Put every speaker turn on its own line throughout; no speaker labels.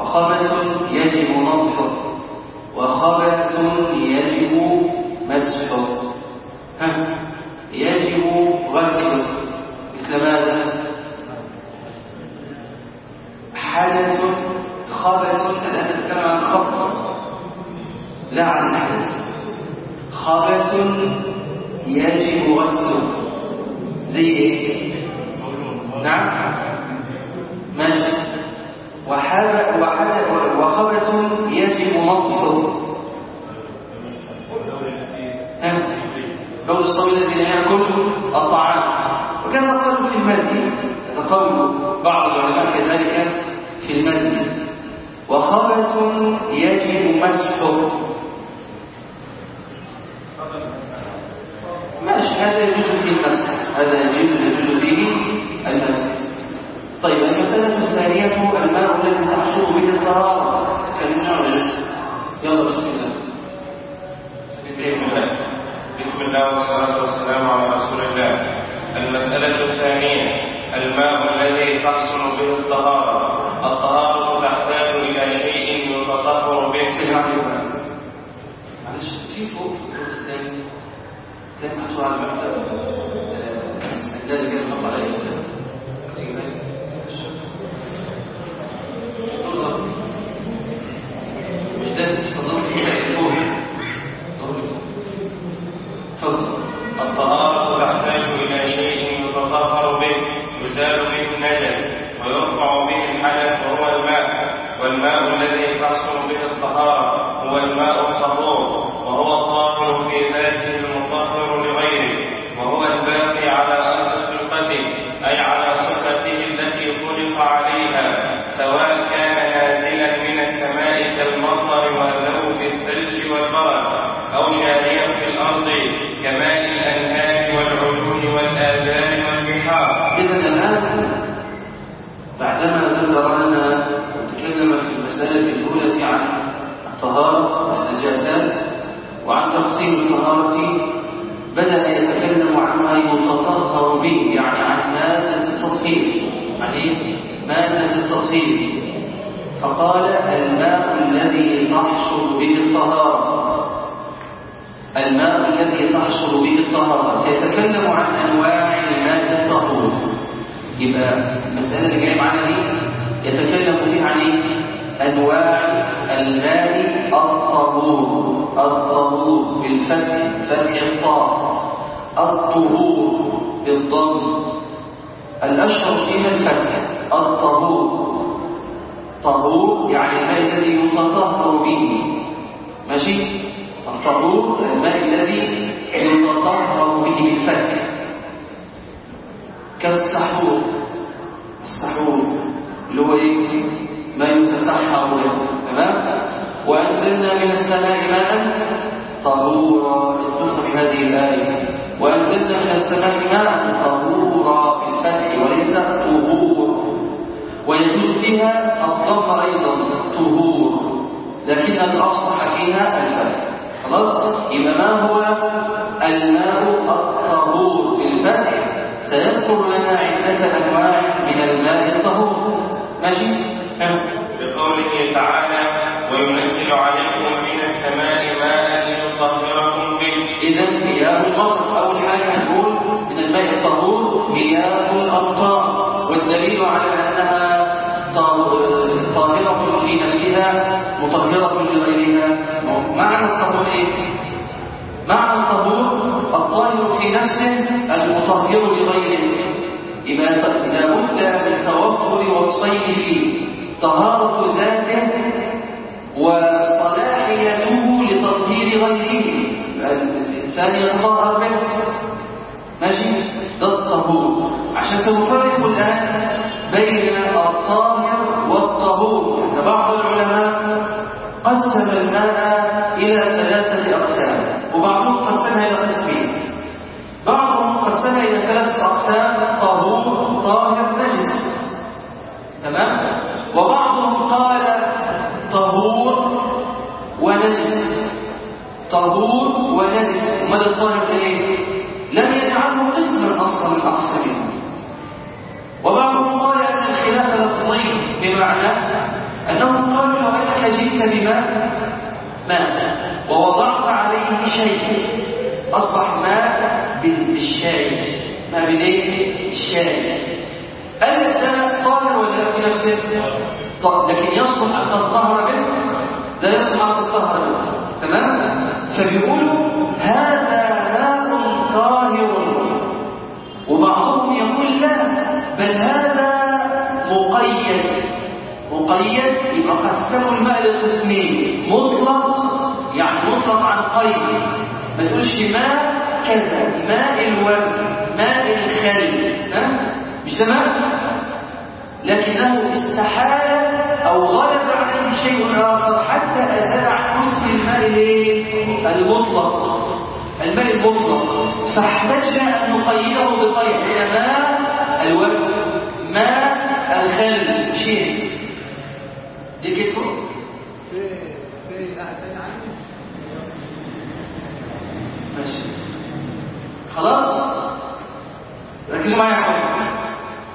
وخبث يجب نظفه وخبث يجب مسحه. يجب غسله مثل ماذا؟ حدث خبث الآن نتكلم عن خبث؟ لا عن حدث. خبث يجب غسله زي إيه؟ نعم ماشي وحدث وحدث وخبث يجب نظفه قول الصبي الذي لا ياكل الطعام وكذا قالوا في المسجد يتقول بعض العلماء كذلك في المسجد وخبث يجب مسحه. ماشي هذا يجوز فيه المسح. هذا يجوز فيه المسح. طيب المسألة الثانية الماء الذي تحصل به الطهارة ولا لسه يلا بسم الله.
بسم الله. بسم الله والصلاة والسلام على رسول الله. المسألة الثانية. الماء الذي تحصل به الطهارة. الطهارة تحتاج إلى شيء يتطهر به.
معلش في فوق الثاني تلاقي محطوط على المكتب. سجادة كده محطوط على المكتب تيجي بالك تطلع مش ده مش تضل في فوق
تفضل الطهارة تحتاج إلى شيء يتطهر به يزال به النجس ويرفع به الحدث وهو الماء والماء الذي تحصل به الطهارة هو الماء الطهور وهو الطاهر في ذاته المطهر لغيره وهو الباقي على أصل خلقته أي على صفته التي خلق عليها سواء كان نازلا من السماء كالمطر والذوب الثلج والبرد أو جاريا في الأرض كماء الأنهار والعيون والآذان والبحار
إذا الآن بعدما ذكر لنا وتكلم في المسألة الأولى عن الطهارة والنجاسات وعن تقسيم الطهارة بدأ يتكلم عما يتطهر به يعني عن مادة التطهير يعني مادة التطهير فقال الماء الذي تحصل به الطهارة الماء الذي تحصل به الطهارة. سيتكلم عن أنواع الماء الطهور. يبقى المسألة اللي جاية معانا دي يتكلم فيها عن إيه؟ أنواع الماء الطهور. الطهور بالفتح فتح الطاء. الطهور بالضم. الأشهر فيها الفتح. الطهور. طهور يعني الماء الذي يتطهر به. ماشي؟ الطهور الماء الذي يتطهر به بالفتح كالسحور. السحور اللي هو إيه؟ ما يتسحر. به تمام؟ وأنزلنا من السماء ماء طهورا. اتفق بهذه الآية. وأنزلنا من السماء ماء طهورا بالفتح وليس طهور. ويجوز بها الضم أيضا. طهور. لكن الافصح فيها الفتح خلاص؟ يبقى ما هو الماء الطهور بالفتح سيذكر لنا عدة أنواع من الماء الطهور. ماشي؟
بقوله تعالى وينزل عليكم من السماء ماء ليطهركم به.
إذا مياه المطر أول حاجة نقول من الماء الطهور مياه الأمطار. والدليل على أنها طاهرة نفسها مطهرة لغيرها. معنى الطهور إيه؟ معنى الطهور الطاهر في نفسه المطهر لغيره. يبقى لابد من توفر وصفين فيه طهارة ذاته وصلاحيته لتطهير غيره. الإنسان يتطهر به ماشي؟ ده الطهور. عشان سنفرق الآن بين الطاهر بعض العلماء قسم الماء إلى ثلاثة أقسام وبعضهم قسمها إلى قسمين. بعضهم قسمها إلى ثلاثة أقسام طهور طاهر نجس. تمام؟ وبعضهم قال طهور ونجس. طهور ونجس. ماذا الطاهر إيه؟ لم يجعله قسما أصلا من اقسامه وبعضهم قال أن الخلاف لفظين بمعنى أنهم قالوا لو انك جئت بماء ماء ووضعت عليه شيء. أصبح ماء بالشاي. ماء بالايه الشاي. ده طاهر ولا في نفسه لكن يصلح أن تطهر به لا يصلح أن تطهر به تمام؟ فبيقولوا هذا مقيد يبقى قسموا الماء لقسمين. مطلق يعني مطلق عن قيد ما تقولش ماء كذا ماء الورد ماء الخل. ها؟ مش تمام لكنه استحال أو غلب عليه شيء آخر حتى أزال عن حسن الماء المطلق. الماء المطلق. فاحتجنا أن نقيده بقيد ماء الورد ماء الخل. شيء. دي كده ماشي. خلاص؟ ركزوا معايا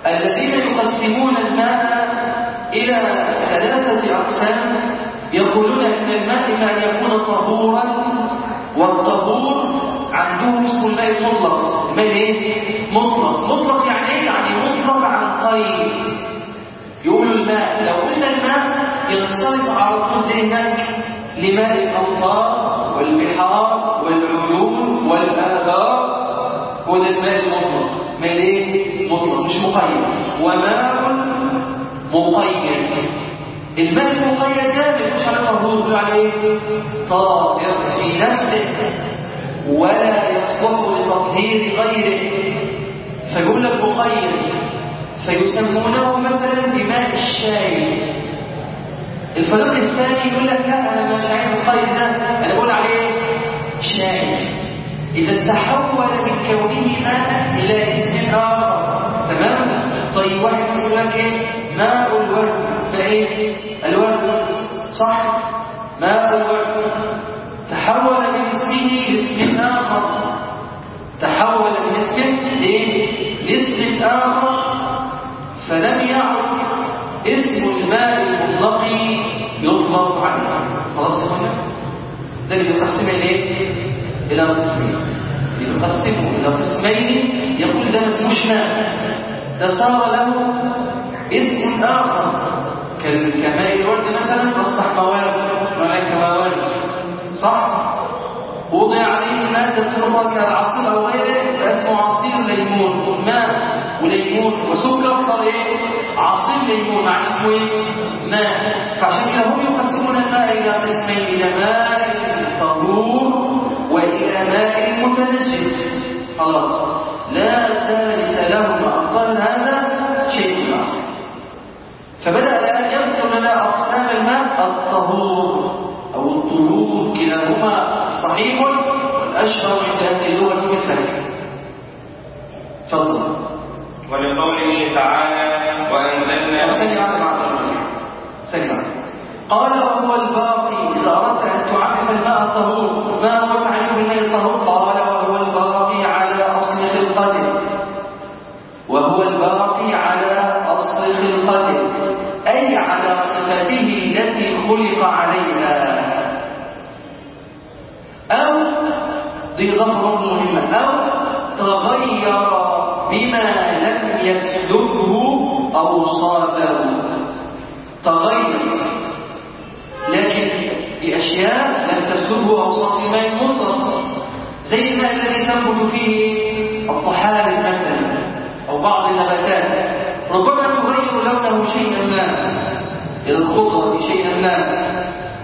الذين يقسمون الماء إلى ثلاثة أقسام يقولون إن الماء إما أن يكون طهورا والطهور عندهم اسم الماء المطلق. الماء إيه؟ مطلق. مطلق يعني إيه؟ يعني مطلق عن قيد. يقولوا الماء لو قلنا الماء ينصرف على طول ذهنك لماء الأمطار والبحار والعيون والآبار هو ده الماء المطلق. ماء إيه؟ مطلق مش مقيد. وماء مقيد. الماء المقيد ده ما يكونش على طهور عليه طاهر في نفسه ولا يصلح لتطهير غيره. فيقول لك مقيد. فيسمونه مثلا بماء الشاي الفريق الثاني يقول لك لا أنا مش عايز القيد ده أنا بقول عليه شاي إذا تحول من كونه ماء إلى اسم آخر تمام؟ طيب واحد يقول لك إيه؟ ماء الورد ماء إيه؟ الورد صح؟ ماء الورد تحول من اسمه لاسم آخر تحول من اسمه لإيه؟ لاسم آخر فلم يعد اسم الماء المطلق يطلق عنه. خلاص يا ده اللي يقسم إليه إلى قسمين. يقسمه إلى قسمين. يقول ده ما اسموش ماء. ده صار له اسم آخر. كماء الورد مثلا أصبح موارد ملائكة موارد صح؟ وضع عليه مادة أخرى كالعصير أو غيره فاسمه عصير ليمون. وماء وليمون وسكر صار إيه؟ عصير ليمون مع اسمه إيه؟ ماء. فعشان كده هم يقسمون الماء إلى قسمين إلى ماء طهور وإلى ماء متنجس. خلاص. لا ثالث لهما أبطال هذا شيء اخر فبدأ الآن يذكر لنا أقسام الماء الطهور. أوصاف الماء المطلق زي الماء الذي تنبت فيه الطحالب مثلا أو بعض النباتات. ربما تغير لونه شيئا ما إلى الخضرة شيئا ما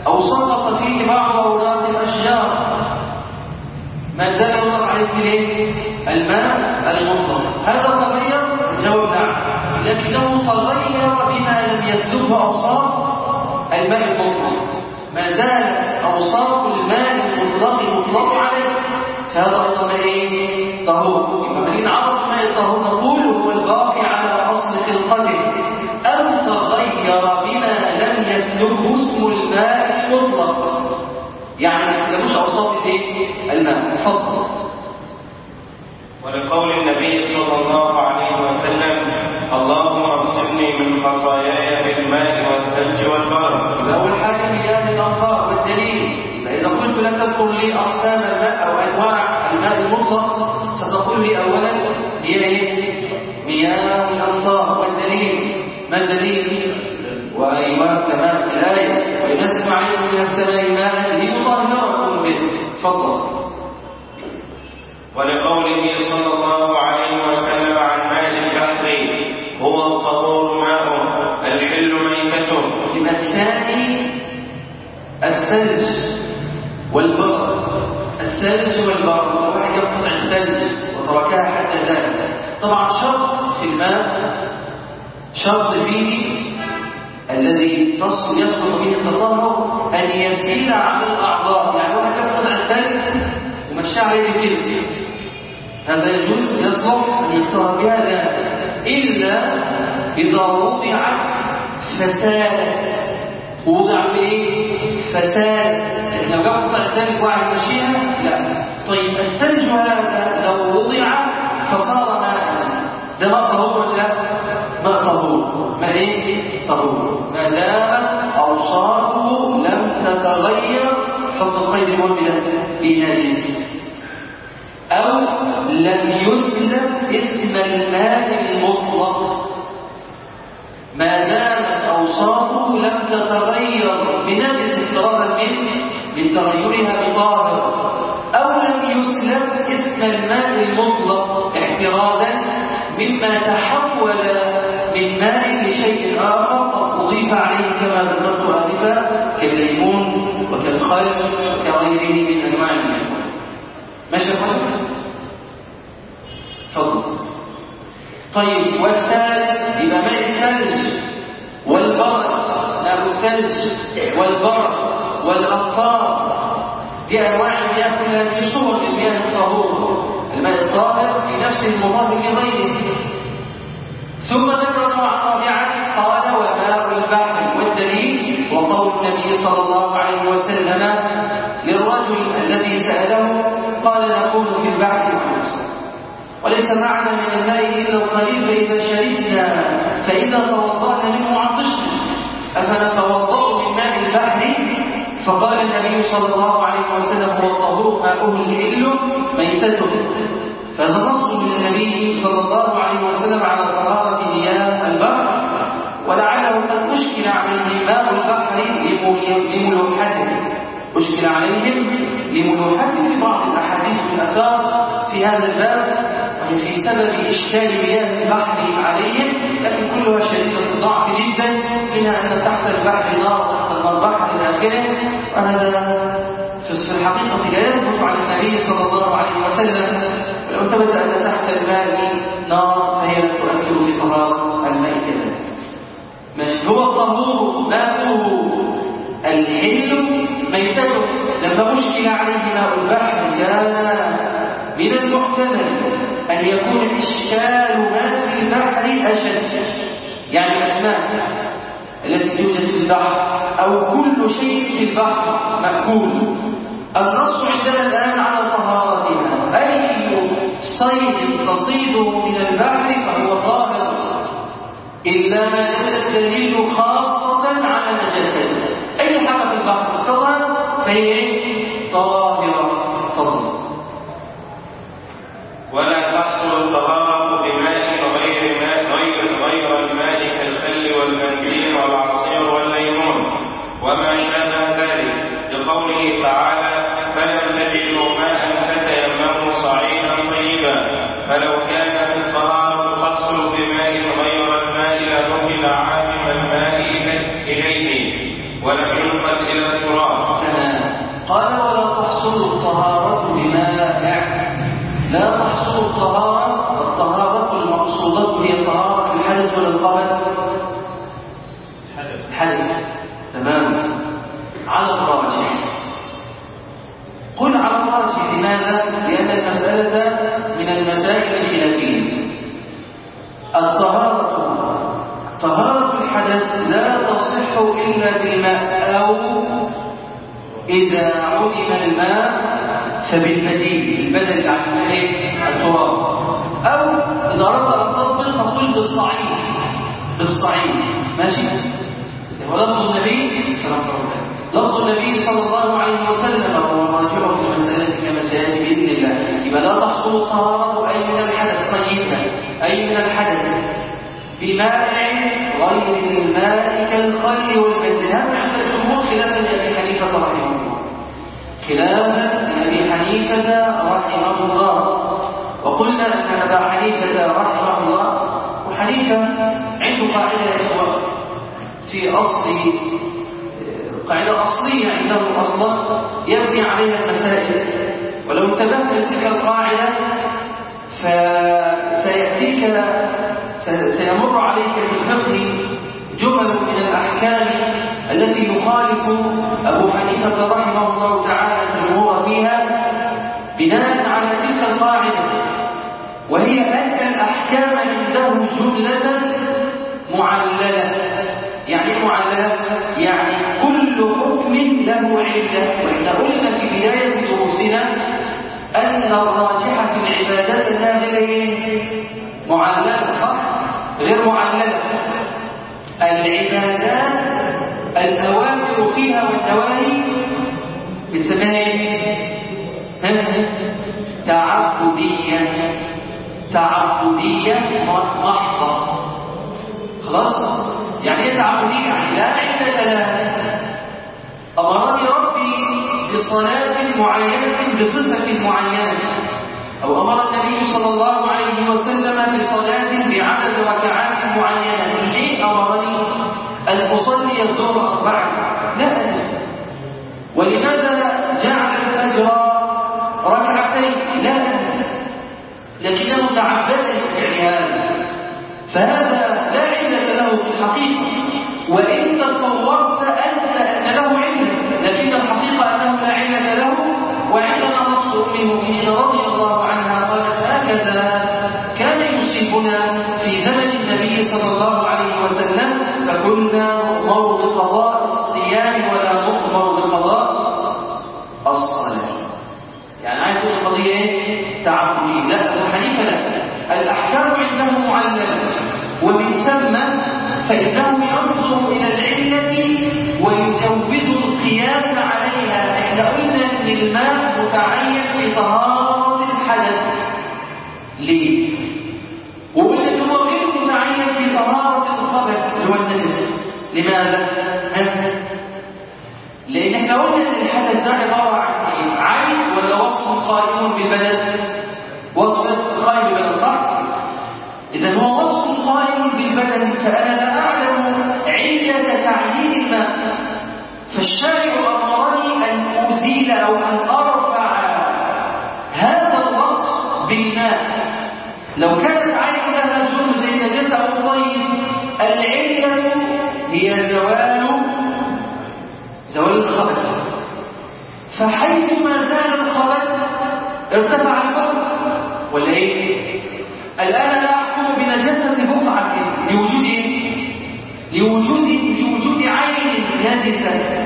أو سقط فيه بعض أوراق الأشجار. ما زال يطلق على اسم؟ الماء المطلق هذا تغير الجواب نعم لكنه تغير بما لم يسلبه أوصاف الماء المطلق ما زالت الماء المطلق المطلق عليه. فهذا أيضا إيه طهور يبقى من عرض الماء الطهور نقول هو الباقي على اصل خلقته. أو تغير بما لم يسلبه اسم الماء المطلق؟ يعني ما يسلبوش أوصاف الايه الماء تفضل
ولقول النبي صلى الله عليه وسلم اللهم اغسلني من خطاياي بالماء والثلج والبرد.
يبقى اول حاجة مياه الامطار والدليل فاذا قلت لم تذكر لي أقسام الماء أو أنواع الماء المطلق ستقول لي اولا هي مياه الأمطار والدليل. ما الدليل؟ وايوه تمام الآية. وينزل عليكم من السماء ماء ليطهركم به. تفضل.
ولقوله صلى الله عليه
طبعا شرط في الماء شرط فيه الذي يسقط به التطهر أن يسيل على الأعضاء. يعني واحد يقطع الثلج ومشاه عليه كده هذا يجوز يصلح أن يطهر بها لا إلا إذا وضع فساد. وضع في إيه؟ فساد. لو قطع الثلج واحد مشيها لا. طيب الثلج هذا. لو وضع فصار إيه طهور ما دامت أوصافه لم تتغير حط القيد ده بنجس أو لم يسلم اسم الماء المطلق. ما دامت أوصافه لم تتغير بنجس افتراضا منه من تغيرها بطاهر أو لم يسلم اسم الماء المطلق احترازا مما تحول ماء لشيء آخر قد أضيف عليه كما ذكرت آنفا كالليمون وكالخل وكغيره من أنواع الماء. ماشي تفضل طيب والثالث يبقى ماء الثلج والبرد ماء الثلج والبرد والامطار دي أنواع المياه كلها دي صور المياه الطهور. الماء الطاهر في نفسه المطهر لغيره. ثم ذكر رابعا قال وماء البحر والدليل وقول النبي صلى الله عليه وسلم للرجل الذي سأله قال نكون في البحر وليس معنا من الماء إلا القليل فإذا شربنا فإذا توضأنا منه عطشنا أفنتوضأ من ماء البحر؟ فقال النبي صلى الله عليه وسلم هو الطهور ماؤه الهل ميتته فهذا نص من النبي صلى الله عليه وسلم على طهارة مياه البحر ولعله قد أشكل عليه ماء البحر لملوحته. أشكل عليهم لملوحته في بعض الأحاديث والآثار في هذا الباب وهي في سبب إشكال مياه البحر عليهم لكن كلها شديدة الضعف جدا منها أن تحت البحر نار تحت النار بحر إلى آخره وهذا في الحقيقة لا يثبت عن النبي صلى الله عليه وسلم ولو ثبت أن تحت الماء نار فهي تؤثر في طهارة الماء كذلك ماشي. هو الطهور ماءه الحل ميتته. لما أشكل عليه ماء البحر كان من المحتمل أن يكون إشكال ما في البحر أشد. يعني الأسماك التي توجد في البحر أو كل شيء في البحر مأكول. النص عندنا الآن على صيد تصيده من البحر فهو طاهر. إلا ما دل الدليل خاصة على نجاسته أي حاجة في البحر استطاع فهي طاهرة.
بماء غير الماء كالخل والبنزين
هذا عند الجمهور خلافا لأبي حنيفة رحمه الله. خلافا لأبي حنيفة رحمه الله. وقلنا أن أبا حنيفة رحمه الله. وحنيفة عنده قاعدة يا إخوة في أصل قاعدة أصلية عنده أصلا يبني عليها المسائل ولو انتبهت لتلك القاعدة فسيأتيك سيمر عليك في الفقه جمل من الأحكام التي يخالف أبو حنيفة رحمه الله تعالى الجمهور فيها بناء على تلك القاعدة. وهي أن الأحكام عنده جملة معللة. يعني معللة؟ يعني كل حكم له علة وإحنا قلنا في بداية دروسنا أن الراجح في العبادات غير معللة صح؟ غير معللة العبادات الأوامر فيها والنواهي بتسميها إيه؟ تعبدية تعبدية محضة خلاص؟ يعني إيه تعبدية؟ يعني لا علة لها أمرني ربي بصلاة معينة بصفة معينة أو أمر النبي صلى الله عليه وسلم بصلاة بعدد ركعات معينة ليه أمرني أن أصلي الظهر أربعا لا. أدري ولماذا جعل الفجر ركعتين. لا. لكنه تعبدني بفعل فهذا لا علة له في الحقيقة. وإن تصورت أنت أن له علة لكن الحقيقة أنه لا علة له. وعندنا نص أم المؤمنين رضي الله قالت هكذا كان يصيبنا في زمن النبي صلى الله عليه وسلم فكنا نؤمر بقضاء الصيام ولا نؤمر بقضاء الصلاة. يعني عايز تقول القضية إيه؟ تعبدية لا أبو حنيفة لا. الأحكام عنده معلمة. ومن ثم فإنه ينظر إلى العلة ويجوز القياس عليها. إحنا قلنا إن الماء متعين في طهارة ليه؟ وقلنا انه غير متعين في طهارة الخبث اللي هو النجس لماذا؟ لأن إحنا قلنا ان الحدث ده عبارة عن إيه؟ عين ولا وصف قائم بالبدن؟ وصف قائم بالبدن صح؟ إذا هو وصف قائم بالبدن فأنا لا أعلم علة تعيين الماء فالشارع أو أن فحيث ما زال الخبث ارتفع الحكم ولا إيه الآن لا أحكم بنجاسة بقعة لوجود إيه لوجود لوجود عين نجسة.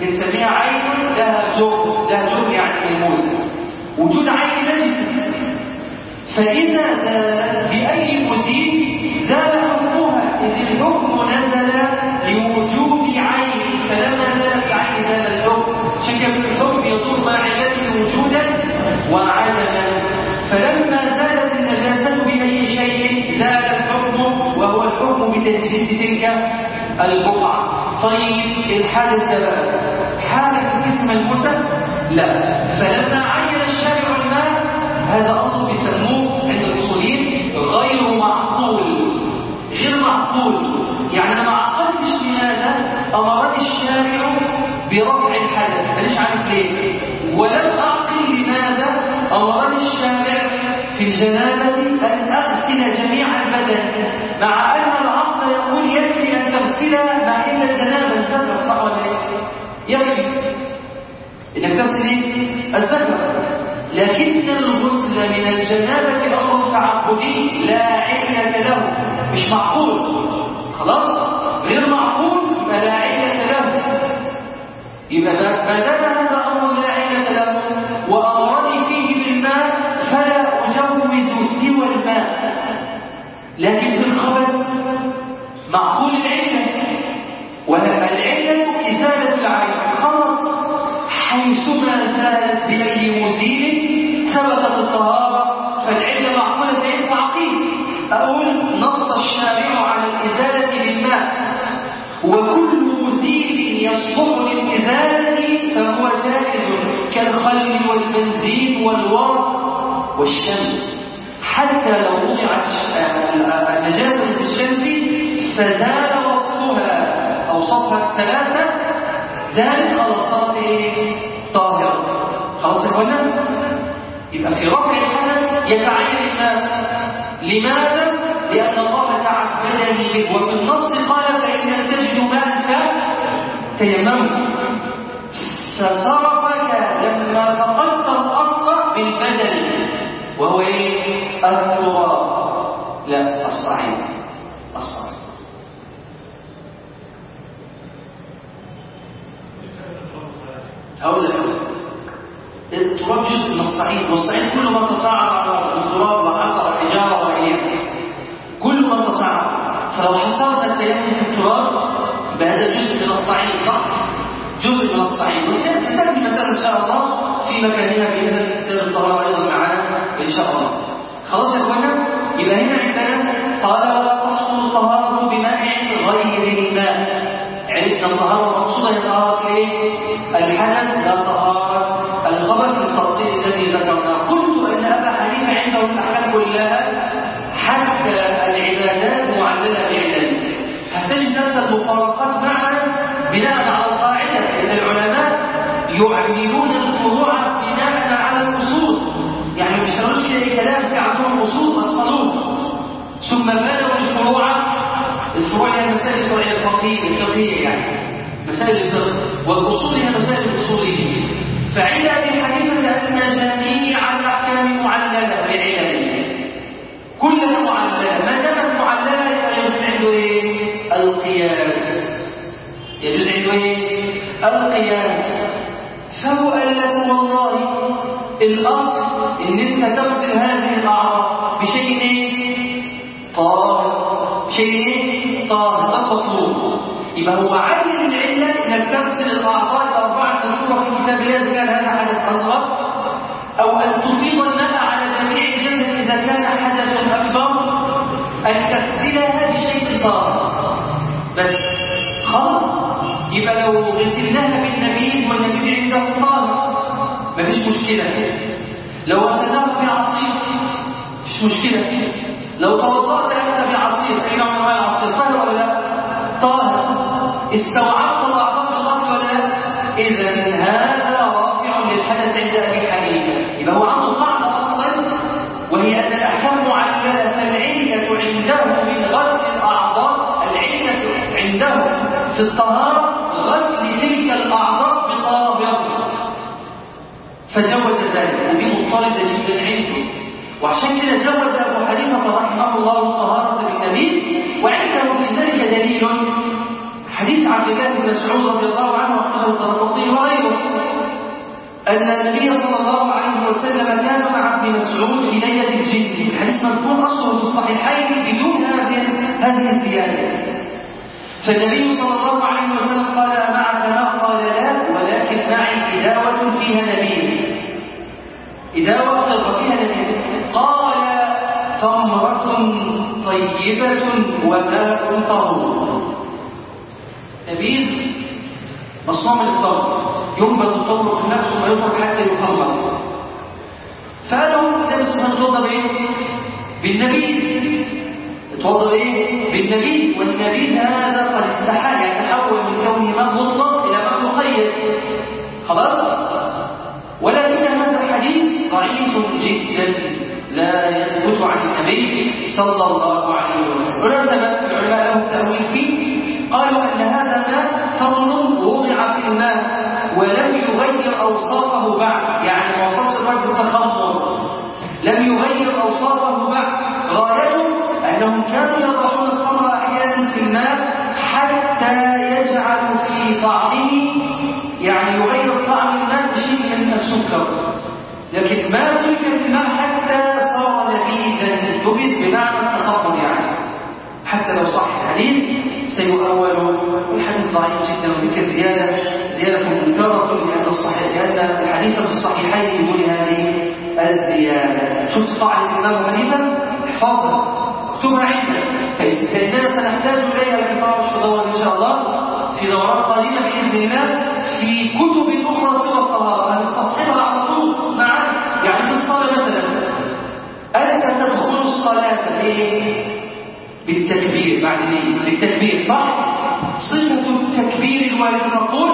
بنسميها عين لها جرم لها جرم يعني ملموسة وجود عين نجسة. فإذا زالت بأي بتنجيس تلك البقعة. طيب الحادث بقى حادث الاسم المسد؟ لا. فلما عين الشارع الماء هذا أمر بيسموه عند الأصوليين غير معقول. غير معقول. يعني أنا ما عقلتش لماذا أمرني الشارع برفع الحدث. ماليش عارف ليه؟ ولم أعقل لماذا أمرني الشارع في الجنابة أن أغسل جميع البدن مع أن الذكر صح ولا؟ يكفي إنك تغسل؟ الذكر لكن الغسل من الجنابة أمر تعبدي لا علة له مش معقول خلاص غير معقول يبقى لا علة له يبقى ما دام هذا أمر لا علة له وأمرني فيه بالماء فلا أجوز سوى الماء لكن في الخبث معقول حيثما زالت بأي مزيل ثبتت الطهارة فالعلة معقولة بين تعقيس أقول نص الشارع على الإزالة بالماء وكل مزيل يصلح للإزالة فهو جائز كالخل والبنزين والورق والشمس. حتى لو وضعت النجاسة في الشمس فزال وصفها أو صفها الثلاثة زالت خلاص صارت طاهرة خلاص اخوانا يبقى في رفع الحدث يتعين الماء لماذا؟ لأن الله تعبدني وفي النص قال فإن لم تجدوا ماء فتيمموا. فصرفك لما فقدت الأصل بالبدن وهو إيه؟ التراب. لا الصحيح هقول لك التراب جزء من الصعيد والصعيد كل ما تصاعد على التراب وحصل حجارة وإياه كل ما تصاعد. فلو حصلت التيمم في التراب بهذا جزء من الصعيد صح؟ جزء من الصعيد. وستأتي المسألة إن شاء الله في مكانها بإذن كتاب الطهارة أيضا معانا إن شاء الله. خلاص يا إخوانا يبقى هنا عندنا. قال ولا تحصل الطهارة بماء عرفنا الطهارة المقصودة هي طهارة إيه؟ الحدث لا طهارة الخبث التأصيل الذي ذكرناه. قلت أن أبا حنيفة عنده الأحكام كلها حتى العبادات معللة بعلل هتجد أنت المفارقات معنا بناء على القاعدة أن العلماء يعملون الفروع بناء على الأصول. يعني مش هنقولش أي كلام في عندهم أصول الصلوب ثم بنوا الفروع الفروع هي مسائل الفروعية الفقهية الفقهية يعني مسائل الفقه والأصول هي مسائل الأصولية فعند أبي حنيفة أن جميع الأحكام معللة بعلل كلها معللة ما دامت يبقى يجوز عنده إيه؟ القياس يجوز عنده إيه؟ القياس فهو قال له والله الأصل إن أنت تغسل هذه الأعراض بشيء إيه؟ طاهر شيء إيه؟ مطلوب يبقى هو عين العلة إنك تغسل الأعضاء الأربعة المذكورة في كتاب الله إذا كان هذا حدث أصغر أو أن تفيض الماء على جميع الجسد إذا كان حدث أكبر. أن تغسلها بشيء طاهر بس خلاص. يبقى لو غسلناها بالنبيذ والنبيذ عنده طاهر مفيش مشكلة. لو غسلناها بعصير مفيش مشكلة. لو توضأت أنت بعصير أي نوع من أنواع العصير طاهر ولا لا؟ طاهر استوعبت ولا لا؟ إذا هذا رافع للحدث عند أبي حنيفة. يبقى هو عنده قاعدة أصلا وهي أن الأحكام معللة فالعلة عنده من غسل الأعضاء العلة عنده في الطهارة غسل تلك الأعضاء بطاهر فجوز ذلك. ودي مضطردة جدا عنده وعشان كده جوز أبو حنيفة رحمه الله الطهارة بالنبي وعنده في ذلك دليل حديث عبد الله بن مسعود رضي الله عنه أخرجه الطرقطي وغيره. أن النبي صلى الله عليه وسلم كان مع ابن مسعود في ليلة الجن الحديث مذكور أصله في الصحيحين بدون هذه هذه الزيادة. فالنبي صلى الله عليه وسلم قال معك ماء قال لا ولكن معي إداوة فيها نبيل إداوة قرب فيها نبيل قال تمرة طيبة وماء طهور. نبيل مصنوع من التمر ينبت التمر في الماء ثم يترك حتى يخمر فقالوا عليه وسلم توضى بايه؟ بالنبيذ اتوضى بايه؟ بالنبيذ والنبيذ هذا قد استحال يعني تحول من كونه ماء مطلق إلى ماء مقيد خلاص؟ ولكن هذا الحديث ضعيف جدا لا يثبت عن النبي صلى الله عليه وسلم ولما العلماء لهم تأويل فيه أوصافه بعد. يعني ما وصفش درجة التخمر لم يغير أوصافه بعد. غايته أنهم كانوا يضعون التمر أحيانا في الماء حتى يجعل في طعمه يعني يغير طعم الماء بشيء من السكر. لكن ما في الماء حتى صار لذيذا تبت بمعنى التخمر يعني. حتى لو صح الحديث سيؤول والحديث ضعيف جدا وتلك زيادة. زيادة منكرة لأن الصحيح لأن الحديث في الصحيحين بدون هذه الزيادة. شفت قاعدة الإمام حنيفة؟ احفظها اكتبها عندك فإننا سنحتاج إليها في الدورة إن شاء الله في دورات قادمة بإذن الله في كتب أخرى سوى الطهارة. هنستصحبها على طول معا. يعني في الصلاة مثلا. أنت تدخل الصلاة ليه؟ بالتكبير. بعد ليه؟ بالتكبير صح؟ صفة التكبير الوارد نقول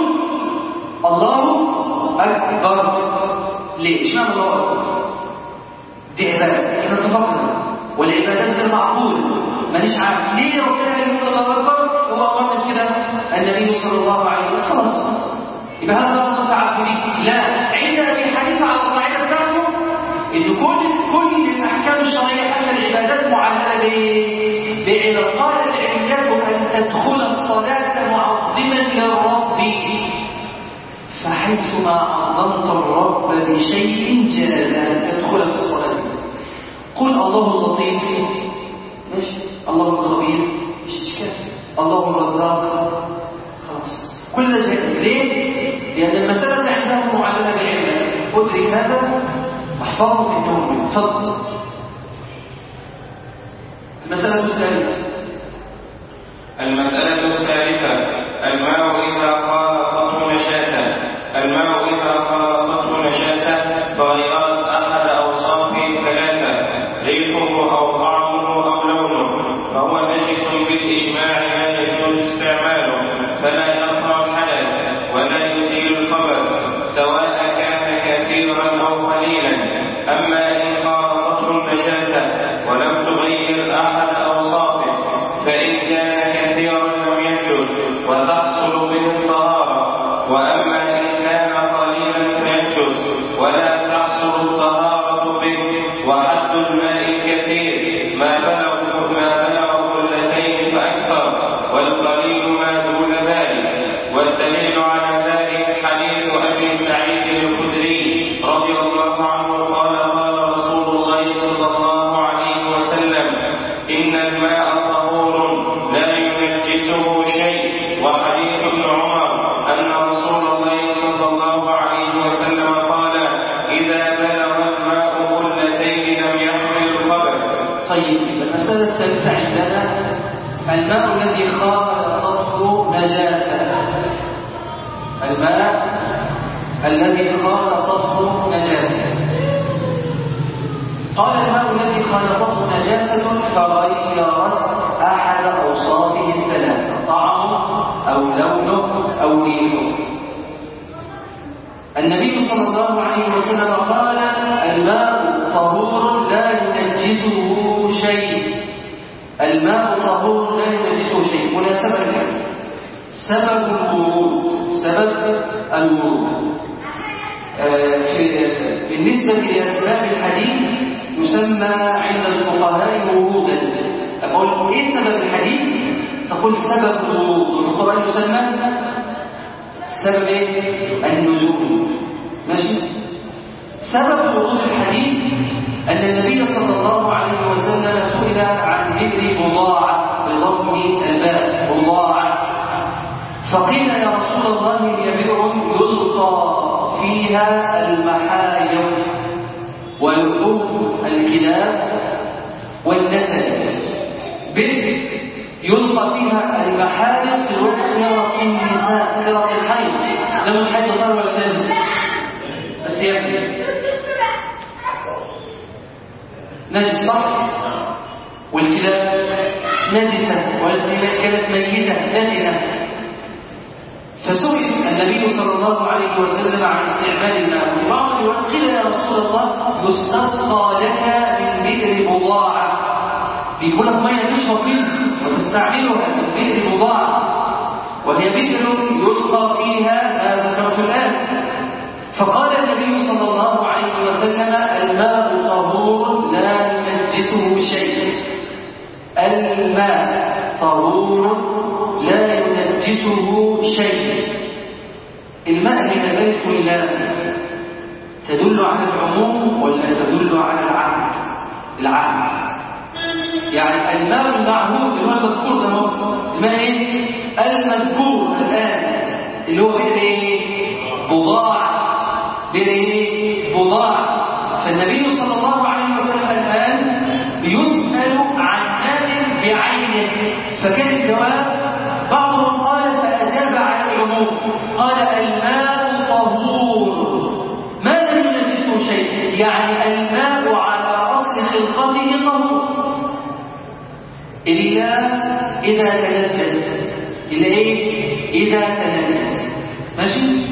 الله أكبر ليه؟ اشمعنى الله أكبر؟ دي عبادة إحنا اتفقنا والعبادات غير معقول مانيش عارف ليه ربنا يقول الله أكبر وما قلنا كده النبي صلى الله عليه وسلم خلاص يبقى هذا أمر تعبدي لا عند أبي حنيفة على القاعدة بتاعته إن كل كل الأحكام الشرعية حتى العبادات معللة بإيه؟ بعلة قال العلة أن تدخل الصلاة معظما للرب فحيثما عظمت الرب بشيء جاز تدخل في الصلاة. قل الله اللطيف. ماشي. الله الخبير. مش إشكال الله الرزاق. خلاص. كل ذلك ليه؟ لأن المسألة عندهم معلمة بالعلة أدرك هذا واحفظه في النوم تفضل المسألة الثالثة.
المسألة الثالثة. الماء إذا خالطته نشاسة الماء إذا
طيب المسألة الثالثة عندنا الماء الذي خالطته نجاسة الماء الذي خالطته نجاسة قال الماء الذي خالطته نجاسة فغيرت أحد أوصافه الثلاثة طعمه أو لونه أو ريحه النبي صلى الله عليه وسلم قال الماء طهور لا ينجسه شيء. الماء طهور لا ينجسه شيء. ولا سبب سبب الورود سبب الورود آه، في بالنسبة لأسباب الحديث يسمى عند الفقهاء ورودا أقول إيه سبب الحديث؟ تقول سبب الورود القرآن يسمى سبب؟ النزول. ماشي؟ سبب ورود الحديث أن النبي صلى الله عليه وسلم سئل عن بئر بضاعة بضم الباء بضاعة. فقيل يا رسول الله هي بئر يلقى فيها المحايم ولحوم الكلاب والنسل. بئر يلقى فيها المحارم في وقت خرق النساء خرق الحيض دم الحيض ظهر ولا نجس بس يكفي نجس صح؟ والكلاب نجسة. والسيلة كانت ميتة. نجنة فسئل النبي صلى الله عليه وسلم عن استعمال الماء بعض قيل يا رسول الله يستسقى لك من بئر بضاعة بيقول لك ميه تشرب منها وتستعملها من بئر بضاعة وهي بئر يلقى فيها ما ذكرت الآن. فقال النبي صلى الله عليه وسلم الماء ينجسه شيء الماء طهور لا ينجسه شيء. الماء من بيت الله تدل على العموم ولا تدل على العهد العهد يعني الماء المعهود اللي هو المذكور ده الماء إيه؟ المذكور الآن. اللي هو بئر إيه؟ بضاعة. بئر إيه؟ بضاعة. فالنبي صلى الله فكان الجواب؟ بعضهم قال فأجاب على العموم قال الماء طهور. ما لم ينجسه شيء؟ يعني الماء على أصل خلقته طهور. إلا إذا تنجس. إلا إيه؟ إذا تنجس. ماشي؟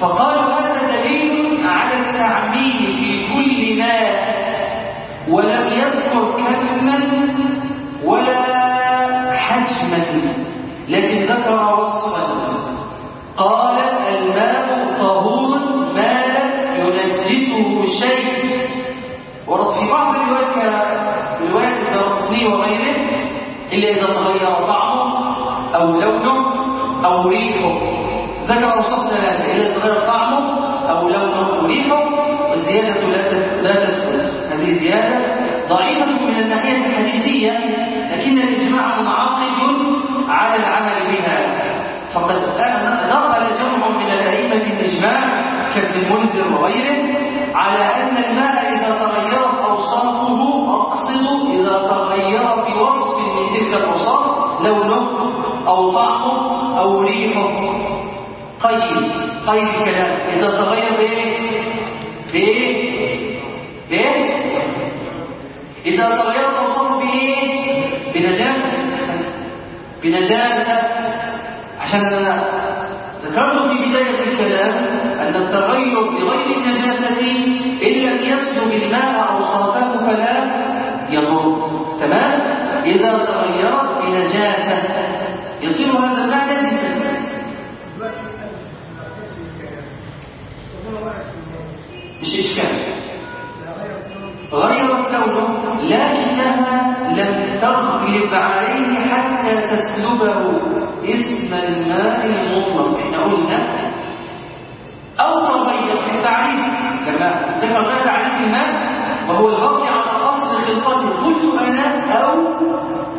فقالوا هذا دليل على التعميم في كل ماء ولم يذكر كلما حجما لكن ذكر وصفا قال الماء طهور ما لم ينجسه شيء. ورد في بعض الروايات رواية الدرقطني وغيره إلا إذا تغير طعمه أو لونه أو ريحه. ذكر أوصاف ثلاثة إلا إذا تغير طعمه أو لونه أو ريحه والزيادة لا لا تثبت هذه زيادة ضعيفة من الناحية الحديثية لكن الإجماع منعقد العمل بها فقد نقل جمع من الأئمة الإجماع كابن المنذر وغيره على أن الماء إذا تغيرت أوصافه أقصد إذا تغير بوصف من تلك الأوصاف لونه أو طعمه أو ريحه قيد قيد الكلام إذا تغير بإيه؟ بإيه؟ بإيه؟ إذا تغيرت أوصافه بإيه؟ بنجاسة بنجاسة عشان أنا ذكرت في بداية الكلام أن التغير بغير النجاسة إن لم يسلب الماء أوصافه فلا يضر. تمام؟ إذا تغيرت بنجاسة. يصير هذا الماء نجسا مش إشكال. غيرت لونه لكنها لم تغلب عليه حتى تسلبه اسم الماء المطلق. إحنا قلنا أو تغير في التعريف لما ذكرنا تعريف الماء وهو البقي على أصل خلقته قلت أنا أو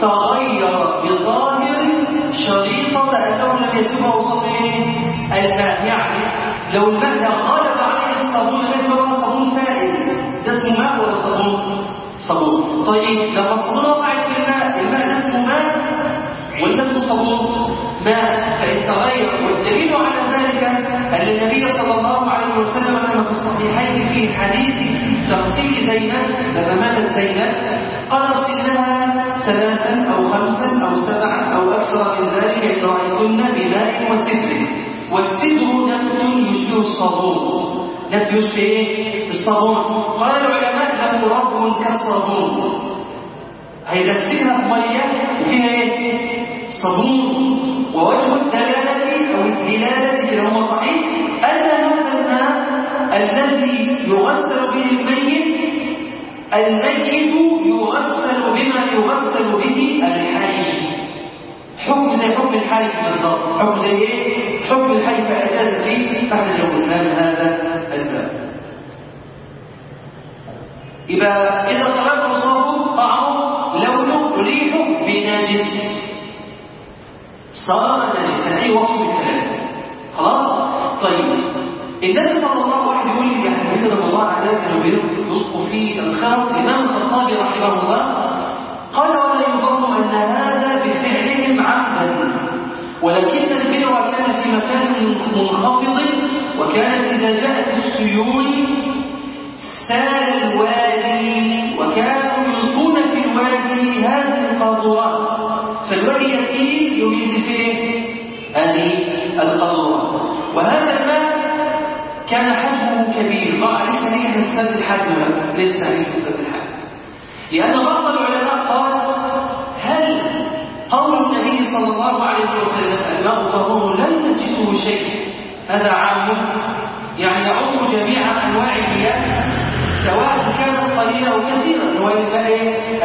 تغير بظاهر شريطة أنه لم يسلبه اوصاف الماء. يعني لو الماء غلب عليه الصابون الذي هو صابون سائل ده اسمه ماء صابون طيب لما الصابون وقعت في الماء. الماء اسمه ماء ولا اسمه صابون؟ ماء فإن تغير والدليل على ذلك أن النبي صلى الله عليه وسلم كما في الصحيحين في حديث تغسيل زينب لما ماتت زينب قال اغسلناها ثلاثا أو خمسا أو سبعا أو أكثر من ذلك إن رأيتن بماء وستر والستر نبت يشبه الصابون. نبت يشبه الصابون. قال العلماء له رب كالصابون هيغسلها بميه وفيها إيه صابون ووجه الدلاله أو الدلاله اللي هو صحيح ان هذا الماء الذي يغسل به الميت الميت يغسل بما يغسل به الحي حكم زي حكم الحي بالضبط حكم زي إيه حكم الحي فاجاز فيه من هذا الباب يبقى إذا طلبت صوته طعمه لونه ريحه بنجس. صار نجسا اي وصف الكلام. خلاص؟ طيب. النبي صلى الله عليه وسلم يقول لي يعني كده الله عز وجل بيلقوا في الخرق الإمام الخطابي رحمه الله قال ولا يظن أن هذا بفعلهم عمدا. ولكن البئر كان في مكان منخفض وكانت إذا جاءت السيول سال الوادي وكانوا يلقون في الوادي هذه القاذورات فالوادي يسير ينزل فيه هذه القاذورات وهذا الماء كان حجمه كبير. طبعا لسه نيجي نسد الحجم لسه نيجي نسد الحجم. لأن بعض العلماء قال هل قول النبي صلى الله عليه وسلم الماء طهور لا ينجسه شيء؟ هذا عام. يعني يعم جميع أنواع المياه سواء كانت قليلة أو كثيرة هو الماء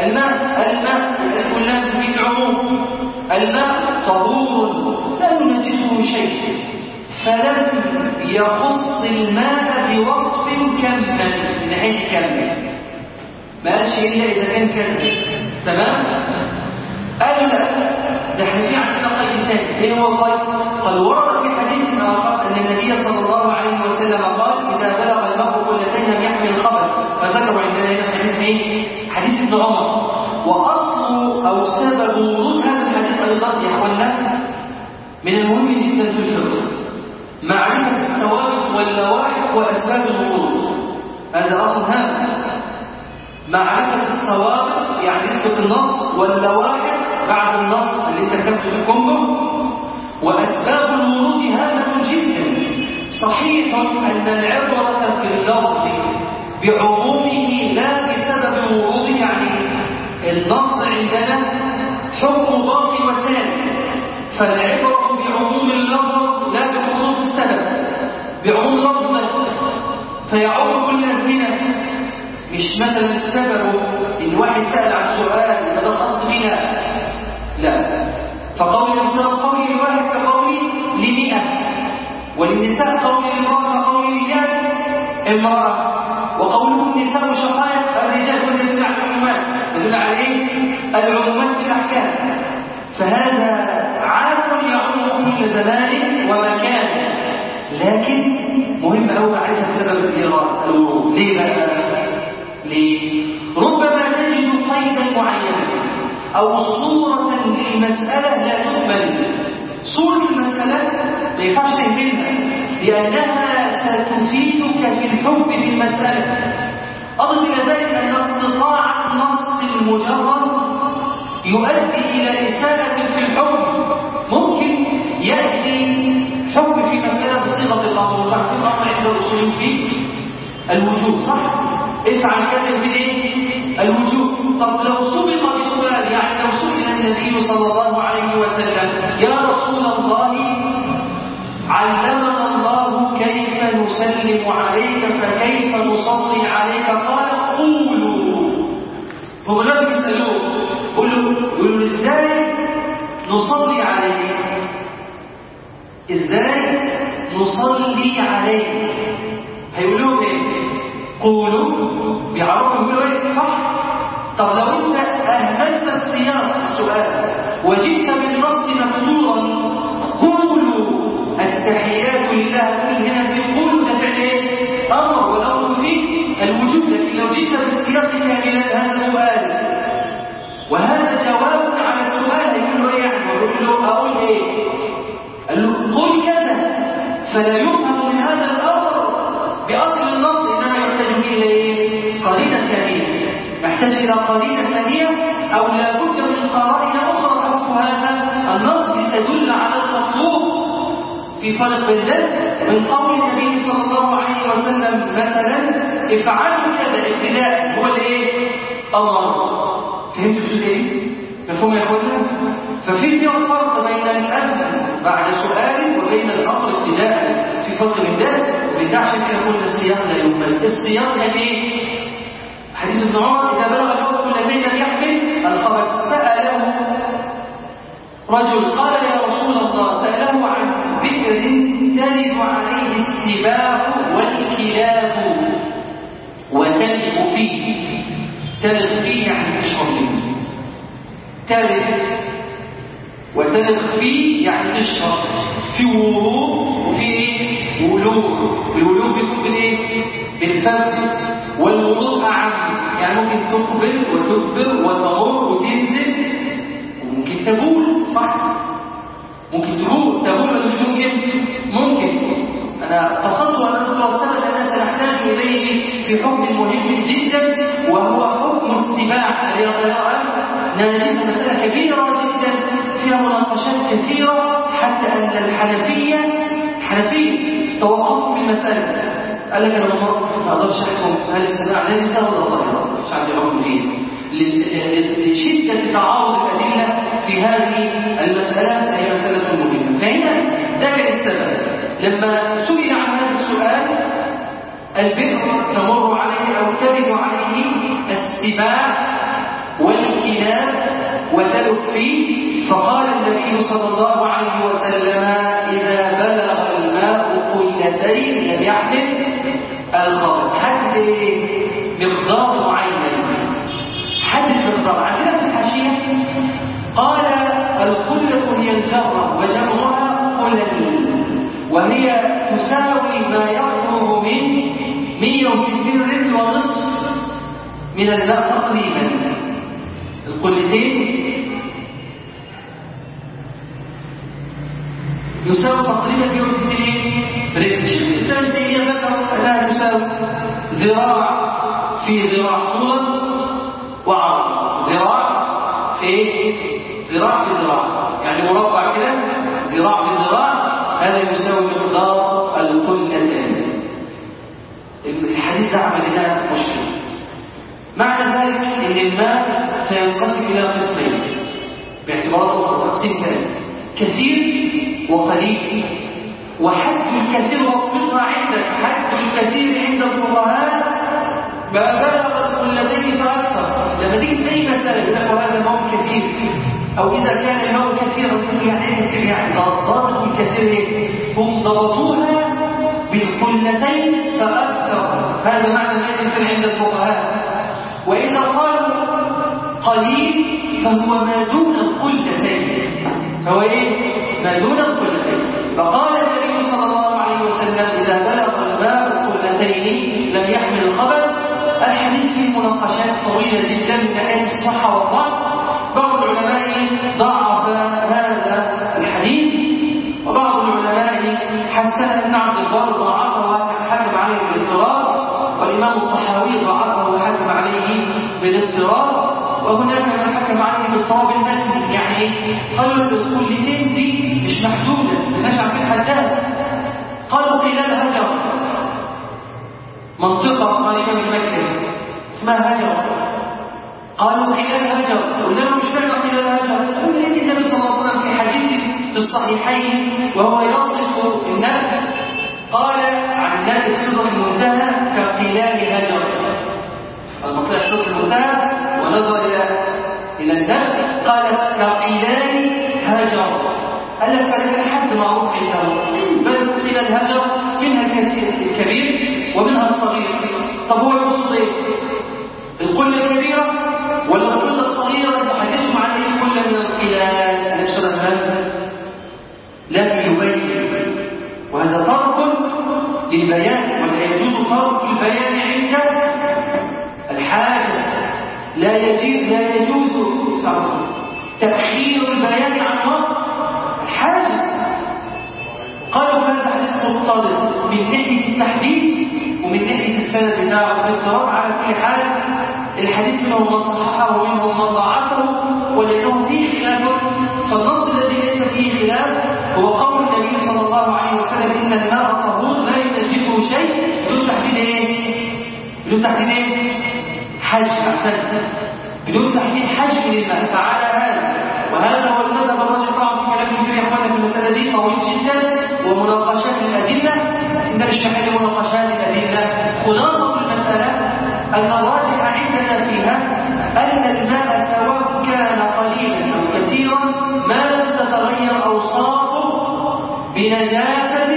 الماء كلها في العموم. الماء طهور لا ينجسه شيء. فلم يخص الماء بوصف كما من حيث ما قالش إلا إذا كان كذا تمام؟ قالوا لا. ده إحنا في عندنا قيد ثاني. إيه هو القيد قال ورد في حديث اخر أن النبي صلى الله عليه وسلم قال اذا بلغ الماء قلتين لم يحمل الخبر فذكروا عندنا هنا حديث إيه حديث ابن عمر. وأصل أو سبب ورود هذا الحديث أيضا يا اخوانا من المهم جدا في الفقه. معرفة الثوابت واللوائح وأسباب الورود هذا أمر هام. معرفة الثوابت يعني يثبت النص واللوائح بعد النص اللي انت كتبته في الكمبر وأسباب الورود هامة جدا. صحيح أن العبرة في اللفظ بعمومه لا النص عندنا حكم باقي وسائل. فالعبرة بعموم اللفظ لا بخصوص السبب بعموم لفظ فيعم كل أزمنة مش مثلا السبب إن واحد سأل عن سؤال فده الأصل فيها لا. فقول الإنسان قولي لواحد كقولي لمئة وللنساء قولي لامرأة كقولي رجال امرأة وقوله النساء شقائق الرجال كل يدل على يدل على إيه؟ العمومات في الأحكام فهذا عام يعم كل زمان ومكان لكن مهم أوي معرفة سبب الإيراد الورود ليه بقى؟ ليه؟ ربما تجد قيدا معينا أو صورة للمسألة لا تقبل صورة المسألة ما ينفعش تهملها لأنها ستفيدك في الحكم في المسألة أضف إلى ذلك أن اقتطاع المجرد يؤدي إلى إساءة في الحكم. ممكن يأتي حكم في مسألة بصيغة الأمر وتعرفين الأمر عند الأصول فيه الوجوب صح؟ افعل كذا في إيه الوجوب طب لو سبق بسؤال يعني لو سئل النبي صلى الله عليه وسلم يا رسول الله علمنا الله كيف نسلم عليك فكيف نصلي عليك؟ قال قولوا هم لم يسألوه. قولوا إزاي نصلي عليك؟ إزاي نصلي عليك؟ هيقولوا إيه قولوا. بيعرفوا يقولوا إيه؟ صح. طب لو أنت أهملت السياق السؤال وجئت بالنص مفتورا قولوا التحيات لله ثانية أو لابد من قرائن أخرى تحكم هذا النص لتدل على في فرق ده من قول النبي صلى الله عليه وسلم مثلا افعلوا كذا ابتداء هو الايه أمر فهمتوا بتقول إيه مفهوم يا اخوانا ففي فرق بين الأمر بعد سؤال وبين الأمر ابتداء في فرق من ده عشان كده قلنا السياق لا يهمل السياق يعني إيه؟ حديث ابن عمر إذا بلغ الحكم الذي لم يحمل الخبر سأله رجل قال يا رسول الله تلد عليه السباع والكلاب وتلد فيه تلد فيه يعني تشرب منه. تلد وتلد فيه يعني تشرب. في ورود وفي ولوغ الولوغ. بيكون بالإيه؟ بالفم. والولوغ أعم. يعني ممكن تقبل وتدبر وتمر وتنزل وممكن تبول صح؟ ممكن تبول ولا مش ممكن. ممكن أنا قصدت أن السبب لأن سنحتاج إليه في حكم مهم جدا وهو حكم السباع الرياضيات. ناجزه مسألة كبيرة جدا فيها مناقشات كثيرة حتى أن الحنفية حنفية توقفوا في المسألة. قال لك أنا ما أقدرش أحكم. هل السباع نجسه ولا ظاهره مش عندي حكم فيه لشدة تعارض الأدلة في هذه المسألة هي مسألة مهمة. فهنا ده كان السبب. لما سئل عن هذا السؤال البئر تمر عليه أو ترد عليه السباع والكلاب وتلد فيه. فقال النبي صلى الله عليه وسلم إذا بلغ الماء قلتين لم يحمل الخبر حد مقدار معين. حد المقدار عندنا في الحاشية قال القله هي الجرة وجمعها قلل وهي تساوي ما يقرب من 160 لتر ونصف من الماء تقريبا. القلتين يساوي تقريبا 160 لتر شوف الإنسان هي ذكر انها تساوي ذراع في ذراع طولا وعرض ذراع في؟ ذراع في ذراع يعني مربع كده ذراع في ذراع هذا يساوي مقدار القلتين الحديث ده عمل لنا مشكلة. معنى ذلك إن الماء سينقسم إلى قسمين باعتبارات أخرى تقسيم ثالث كثير وقليل. وحد الكثير واضبطها عندك حد الكثير عند الفقهاء ما بلغ القلتين فاكثر لما تيجي مسألة يقول لك هذا الماء كثير أو إذا كان الماء كثيرا تقول يعني إيه كثير يعني ضربوا الكثير هم ضبطوها بالقلتين فأكثر. هذا معنى الكثير عند الفقهاء. وإذا قالوا قليل فهو ما دون القلتين. فهو إيه؟ ما دون القلتين. فقال النبي صلى الله عليه وسلم إذا بلغ الماء القلتين لم يحمل الخبر الحديث فيه مناقشات طويلة جدا من ناحية الصحة والضعف بعض العلماء ضعف هذا الحديث وبعض العلماء حسن ابن عبد البر ضعفه وحكم عليه بالاضطراب والإمام الطحاوي ضعفه وحكم عليه بالاضطراب وهناك من حكم عليه باضطراب المتن يعني قالوا الكلتين دي مش محدودة مش عارفين حدها قالوا خلال هجر. منطقه قريبه من مكة. اسمها هجر. قالوا خلال هجر قلنا لهم مش معنى خلال هجر قلنا ان النبي صلى الله عليه وسلم في حديث في الصحيحين وهو يصف النبي قال عن النبي صدر المنتهى كخلال هجر. المطلع الشرط المنتهى ونظر إلى إلى النبي قال كخلال هجر. لك فلك حد معروف عنده. بل خلال هجر منها الكبير ومنها الصغير. طب هو يقصد إيه؟ القله الكبيرة ولا القله الصغيرة؟ تحدثهم عن إيه؟ كل من صلى الله عليه وسلم لم يبين. وهذا فرق للبيان ولا يجوز ترك البيان عند الحاجة. لا يجوز لا يجوز. تاخير البيان عن الحاجة. قالوا هذا حديث مضطرد من ناحية التحديد ومن ناحية السند بتاعه بالاضطراب على كل حال الحديث منهم من صححه ومنهم من ضعفه ولأنه فيه خلاف فالنص الذي ليس فيه خلاف هو قول النبي صلى الله عليه وسلم إن الماء طهور لا ينجسه شيء بدون تحديد إيه؟ بدون تحديد إيه؟ حجم أحسنت بدون تحديد حجم للماء فعلى هذا وهذا هو المذهب الراجح طبعا في كلام كثير يا اخوانا في المسألة دي طويل جدا ومناقشات الأدلة ده مش محل مناقشات الأدلة خلاصة المسألة أن الراجح عندنا فيها أن الماء سواء كان قليلا أو كثيرا ما لم تتغير أوصافه بنجاسة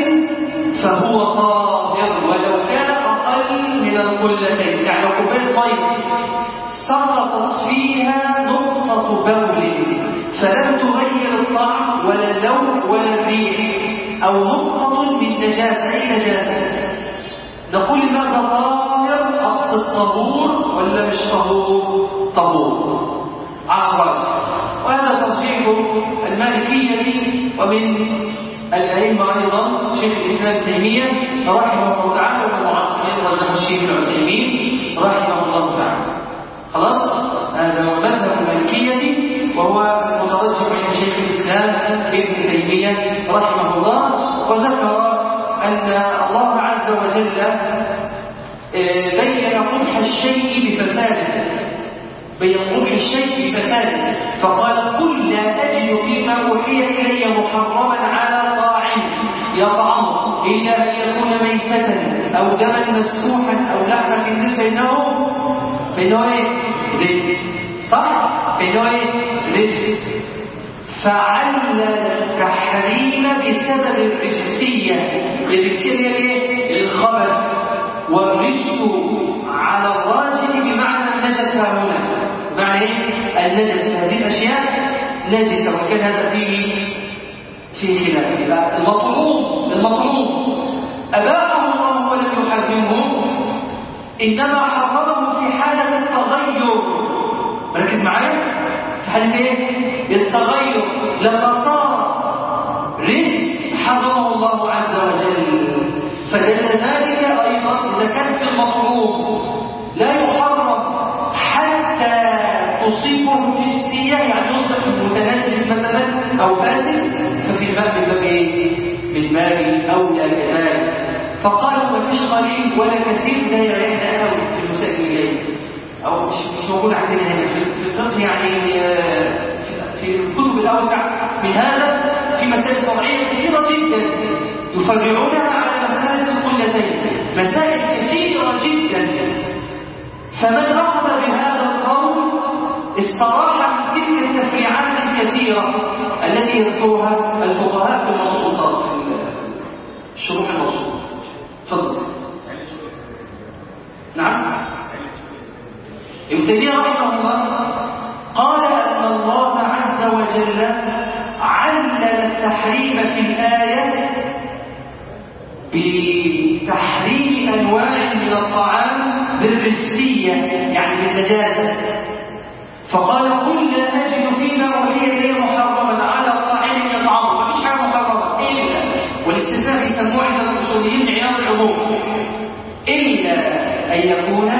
فهو طاهر ولو كان أقل من القلتين. يعني كوباية مية سقطت فيها نقطة بول فلم تغير الطعم ولا اللون ولا الريح. أو نقطة من نجاسة أي نجاسة؟ نقول الماء طاهر أقصد طهور ولا مش طهور طهور على وهذا ترجيح المالكية ومن الأئمة أيضا شيخ الإسلام تيمية رحمه الله تعالى ومعاصرين رجح الشيخ العثيمين رحمه الله تعالى. خلاص؟ هذا هو مذهب الشيء بفساده بين قبح الشيء بفساده فقال قل لا أجد فيما أوحي إلي محرما على طاعم يطعمه إلا أن يكون ميتة أو دما مسفوحا أو لحم خنزير فإنه فإنه إيه؟ رزق صح؟ فإنه إيه؟ رزق فعلل التحريم بسبب الرجسية الرجسية إيه؟ الخبث والرجس على الراجل بمعنى النجس هنا. معنى؟ النجس. هذه الأشياء نجسة وكان هذا فيه في خلاف. المطلوب المطلوب. أباحه الله ولم يحرمه. إنما حرمه في حالة التغير. ركز معايا؟ في حالة إيه؟ التغير. لما فقالوا ما فيش قليل ولا كثير ده قوي في المسائل الجايه أو مش, مش موجود عندنا هنا. في الفقه يعني في الكتب الاوسع من هذا في مسائل فرعيه كثيرة جدا يفرعونها على مسائل القلتين. مسائل كثيرة جدا. فمن أخذ بهذا القول استراح من تلك التفريعات الكثيرة التي يذكرها الفقهاء في المبسوطات في الشروح المبسوطه تفضل. نعم. ابن رحمه الله قال أن الله عز وجل علل التحريم في الآية بتحريم أنواع من الطعام بالرجسية يعني بالنجاسه فقال قل لا أجد فيما أوحي إلي محرما على طاعم يطعمه ما فيش حاجة محرمه الا والاستثناء يسموه عند الاصوليين عيار العموم الا أن يكون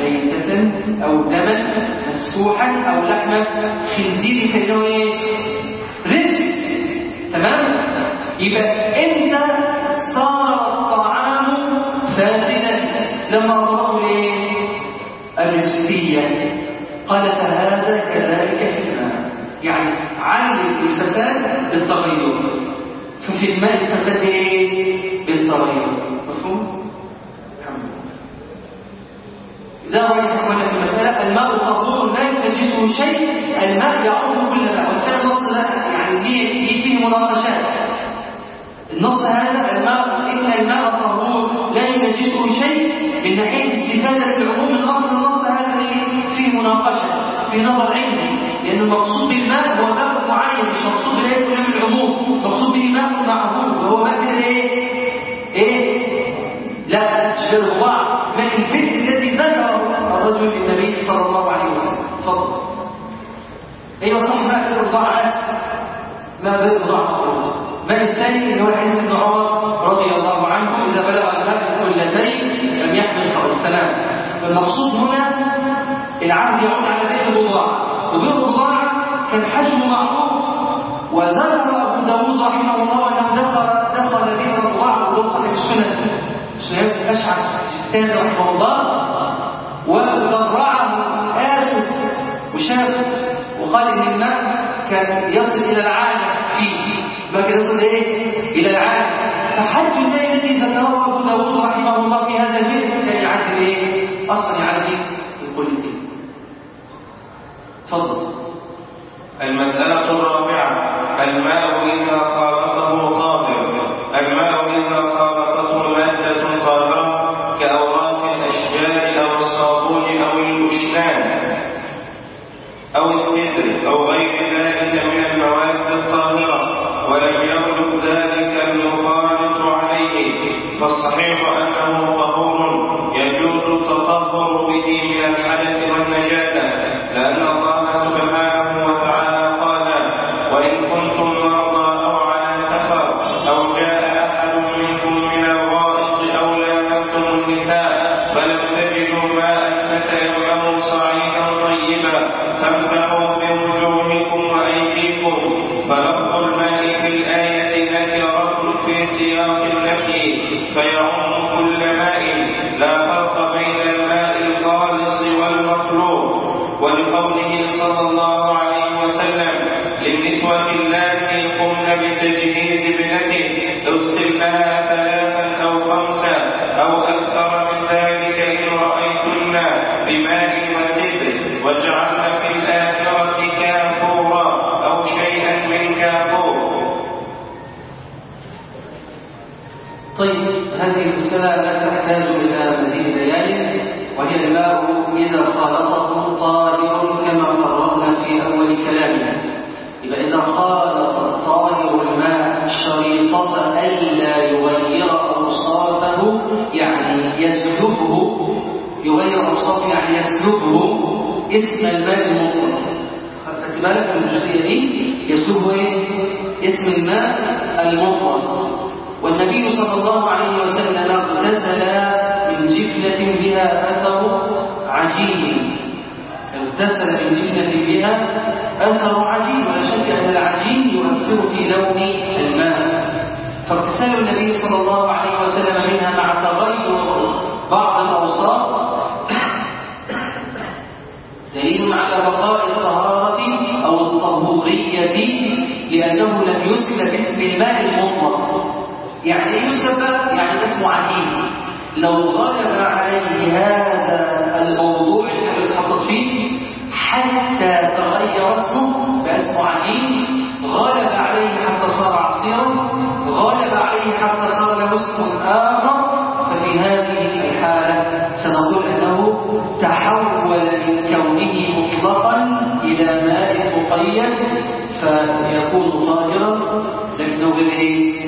ميتة أو دما مسفوحا أو لحم خنزير فإنه إيه؟ رزق. تمام؟ يبقى إنت صار الطعام فاسدا. لما صرفه إيه الرجسيه قال فهذا كذلك في الماء يعني علم الفساد بالتغير. ففي الماء الفساد إيه؟ بالتغير. مفهوم؟ الحمد لله. إذا رأيت إخوانا في المسألة الماء طهور لا ينجسه شيء. الماء يعم كل ماء وكان النص يعني ليه فيه مناقشات. النص هذا الماء إن الماء طهور لا ينجسه شيء. من ناحية استفادة العموم أصل النص هذا فيه مناقشة في نظر عندي لأن المقصود بالماء هو ماء معين مش مقصود بالآية كلها بالعموم مقصود به ماء معهود وهو ماء كده إيه؟ إيه؟ لا مش بالرضاع ماء في الرضاعة أسس ماء بالرضاعة مخروج ماء الثاني؟ اللي هو حديث ابن عمر رضي الله عنه إذا بلغ الماء الكلتين لم يحمل خبز تمام المقصود هنا العهد يعود على بيت الرضاعة وبيت الرضاعة كان حجمه معروف وذكر أبو داود رحمه الله أنه ذكر دخل بها الله وهو صاحب السنن سليمان بن الأشعث السيستاني رحمه الله. وضرعه آسف وشاف وقال إن الماء كان يصل إلى العالم فيه. ما كان يصل إيه؟ إلى العالم. فحد الماء الذي ذكره أبو داود رحمه الله في هذا البيت كان يعدل إيه؟ أصلا يعدل القلتين تفضل.
المسألة الرابعة الماء إذا خالطه
المسألة لا تحتاج إلى مزيد بيان وهي الماء إذا خالطه طاهر كما قررنا في أول كلامنا. يبقى إذا خالط الطاهر الماء شريطة ألا يغير أوصافه يعني يسلبه. يغير أوصافه يعني يسلبه. اسم الماء المطلق خدت بالك من الجزئية دي؟ يسلبه إيه؟ اسم الماء المطلق والنبي صلى الله عليه وسلم اغتسل من جفنة بها أثر عجين اغتسل من جفنة بها أثر عجين ولا شك أن العجين يؤثر في لون الماء. فاغتسال النبي صلى الله عليه وسلم منها مع تغير بعض الأوصاف دليل على بقاء الطهارة أو الطهورية لأنه لم يسلب اسم الماء المطلق. يعني يسلب يعني اسمه عجين لو غلب عليه هذا الموضوع اللي فيه حتى تغير اسمه باسمه عجين غلب عليه حتى صار عصيرا. غلب عليه حتى صار له اسم آخر. ففي هذه الحالة سنقول أنه تحول من كونه مطلقا إلى ماء مقيد. فيكون طاهرا. لكنه غير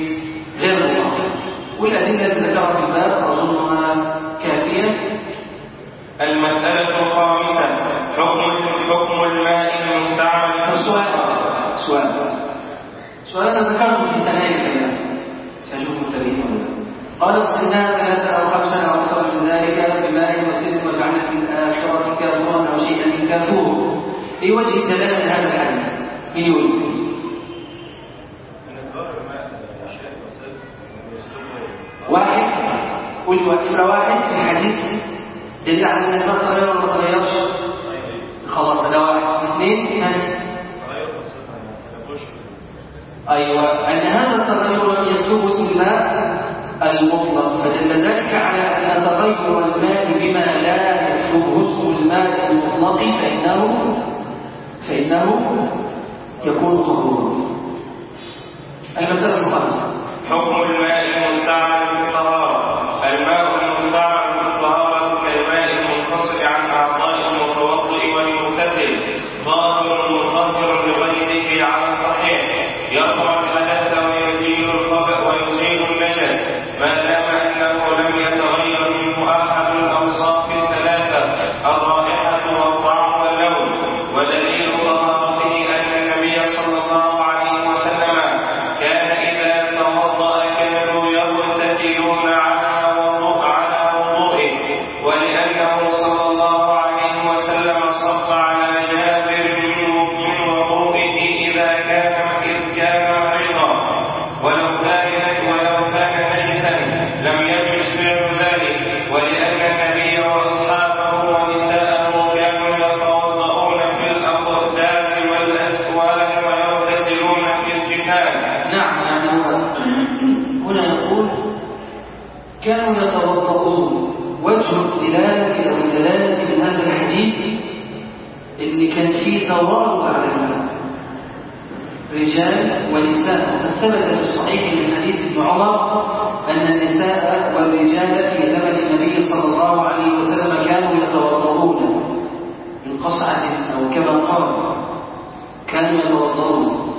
التي ذكرها في الباب أظنها كافية
المسألة الخامسة حكم حكم الماء المستعمل
سؤال سؤال سؤال أنا ذكرته في ثنايا الكلام سأشوف متبين ولا لا قال اغسلناها ثلاثة أو خمسة أو أكثر من ذلك بماء وسد وجعلنا في الآخرة كافورا أو شيئا كافور إيه وجه الدلالة لهذا الحديث؟ من يقول؟ قل يبقى واحد في الحديث دليل على ان الماء تغير ولا ما تغيرش خلاص ده واحد. اثنين أيوه. أن هذا التغير لم يسلبه اسم المطلق فدل ذلك على أن تغير الماء بما لا يسلبه اسم الماء المطلق فانه فإنه يكون طهورا المسألة الخامسه
حكم الماء المستعمل في الطهارة الماء المستعمل في الطهارة كالماء المنفصل عن أعضاء المتوضئ والمغتسل طاهر مطهر لغيره على الصحيح. يرفع الحدث ويزيل الخبأ ويزيل النجس ما دام أنه لم يتغير منه أحد الأوصاف الثلاثة الرائحة والطعم واللون ودليل طهارته أن النبي صلى الله عليه وسلم كان إذا توضأ كانوا يغتسلون
كانوا يتوضؤون وجه الدلالة أو الدلالة من هذا الحديث اللي كان فيه توارد على الماء رجال ونساء وقد ثبت في الصحيح من حديث ابن عمر أن النساء والرجال في زمن النبي صلى الله عليه وسلم كانوا يتوضؤون من قصعة أو كما قال كانوا يتوضؤون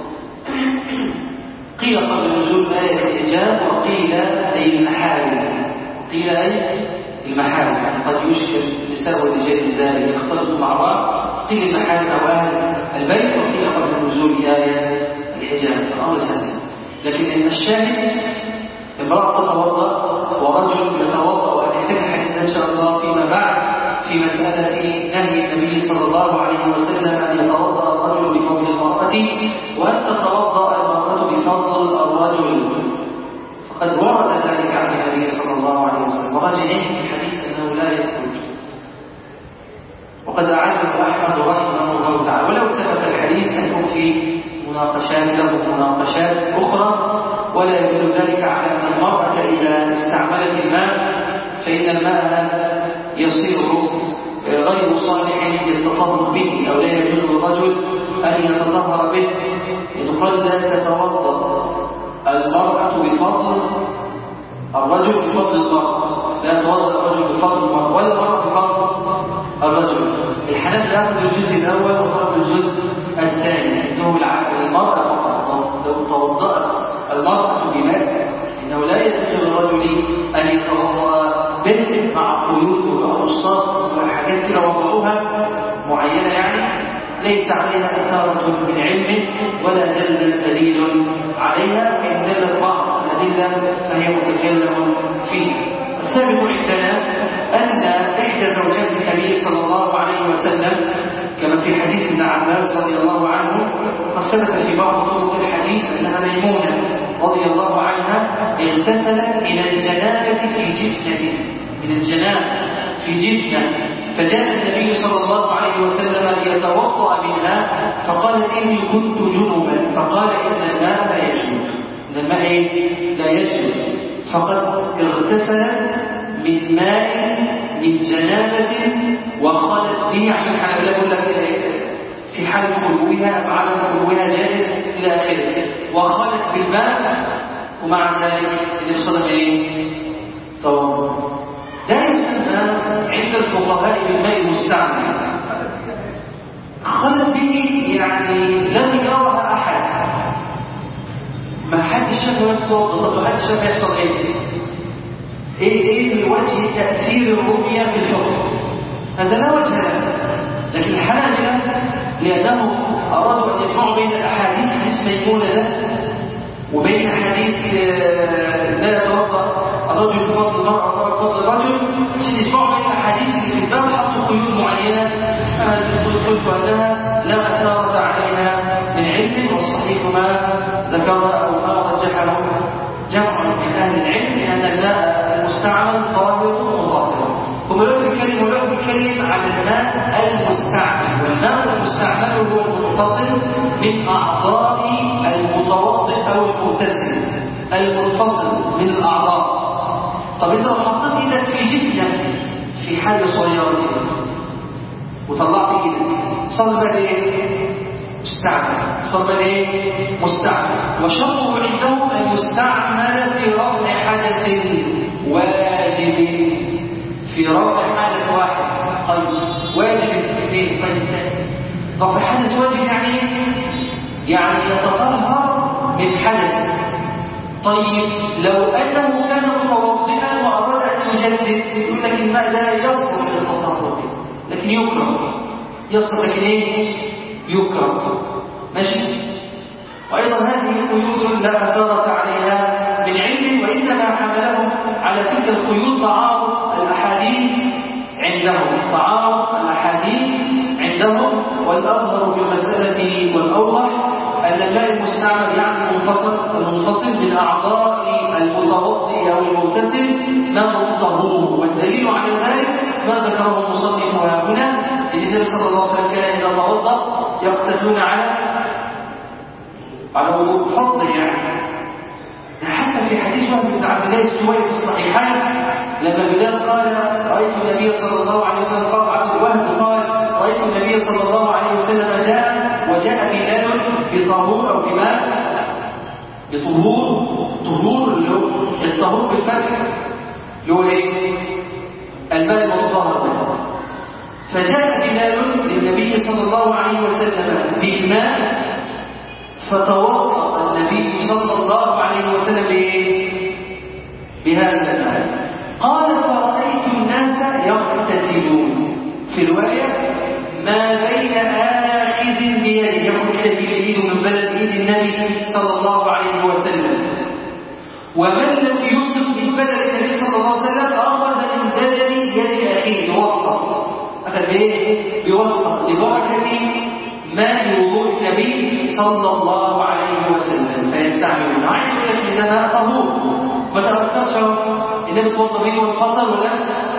قيل قبل نزول آية الحجاب وقيل أي المحارم قيل أي المحارم يعني قد يشكل النساء والرجال الزاني يختلطوا مع بعض قيل المحارم أو أهل البيت وقيل آية الحجاب الأمر سهل لكن الشاهد امرأة تتوضأ ورجل يتوضأ وأن حديث إن شاء الله فيما بعد في مسألة نهي النبي صلى الله عليه وسلم أن يتوضأ الرجل بفضل المرأة وأن تتوضأ المرأة بفضل الرجل فقد ورد ذلك عن النبي صلى الله عليه وسلم وراجعين في الحديث أنه لا يثبت وقد أعاده أحمد رحمه الله تعالى ولو ثبت الحديث سيكون في مناقشات له مناقشات أخرى ولا يدل ذلك على أن المرأة إذا استعملت الماء فإن الماء يصير غير صالح للتطهر به أو لا يجوز للرجل أن يتطهر به. يقال لا تتوضأ المرأة بفضل الرجل بفضل المرأة. لا يتوضأ الرجل بفضل المرأة ولا المرأة بفضل الرجل. الحنفي يأخذ عليه وسلم كما في حديث ابن عباس رضي الله عنه قد في بعض طرق الحديث أنها ميمونة رضي الله عنها اغتسلت من الجنابة في جفنة من الجنابة في جفنة فجاء النبي صلى الله عليه وسلم ليتوضأ منها فقالت إني كنت جنبا. فقال إن الماء لا يجوز إن الماء لا يجوز فقد اغتسلت من ماء من جنابة وقالت به عشان حنبلة يقول لك في حالة خلوها أم عدم خلوها جائز إلى آخره. وخالت بالماء ومع ذلك النبي صلى الله عليه ده يسمى عند الفقهاء بالماء المستعمل. خلت به يعني لم يرها أحد. ما حدش شاف يتوضا طب حدش شاف يحصل إيه إيه إيه وجه تأثير الرؤيه في الحكم؟ هذا لا وجه له. لكن الحنابلة لأنهم أرادوا أن يجمعوا بين الأحاديث حديث ده وبين حديث لا يتوضأ الرجل بفضل المرأة والمرأة بفضل الرجل. عشان يجمعوا بين الأحاديث اللي في الباب حطوا قيود معينة. أنا قلت أنها لا أثارة عليها من علم والصحيح ما ذكر أو ما رجحه جمع من أهل العلم لأن الماء المستعمل طاهر ومطهر هم لا بيتكلم ولا بيتكلم عن الماء المستعمل والماء المستعمل هو المنفصل من أعضاء المتوضئ أو المغتسل المنفصل من الأعضاء طب انت لو حطيت إيدك في جفنة في حاجة صغيرة وطلعت إيدك صار إيه؟ مستعمل صار إيه؟ مستعمل وشرطه عندهم المستعمل في رفع حدث واجب في رفع حدث واحد طيب واجب اثنين طيب رفع حدث واجب يعني؟ يعني يتطهر من حدث. طيب لو أنه كان متوضئا وأراد أن يجدد يقول لك الماء لا يصلح للتطهر لكن يكره. يصلح لكن إيه؟ يكره. ماشي؟ وأيضا هذه قيود لا اثاره عليها من علم وإنما حملهم على تلك القيود تعارض الأحاديث عندهم. تعارض الأحاديث عندهم والأظهر في المسألة والأوضح أن الماء المستعمل يعني المنفصل المنفصل من أعضاء المتوضئ أو المغتسل ماء طهور والدليل على ذلك ما ذكره المصنف هنا. ان النبي صلى الله عليه وسلم كان إذا توضأ يقتدون على على وضوء فضل يعني. حتى في حديث وهب بن عبد الله السويد في الصحيحين لما بلال قال رأيت النبي صلى الله عليه وسلم قال عبد الوهب قال رأيت النبي صلى الله عليه وسلم جاء وجاء بلال بطهور أو بماء بطهور طهور اللي هو الطهور بالفتح اللي هو إيه؟ الماء المتطهر به فجاء بلال للنبي صلى الله عليه وسلم بالماء فتوضا النبي صلى الله عليه وسلم؟ بهذا الماء قال فرأيت الناس يقتتلون في رواية ما بين آخذ بيده يقول كده في من بلد ايد النبي صلى الله عليه وسلم. ومن لم يصف من بلد النبي صلى الله عليه وسلم أخذ من بلد يد أخيه. بوسطة أخذ بإيه؟ بوسطة لبركة ماء وضوء النبي صلى الله عليه وسلم. فيستعمل عايز يقول لك إن ده طهور ما تفكرش النبي توضى به وانفصل ولا؟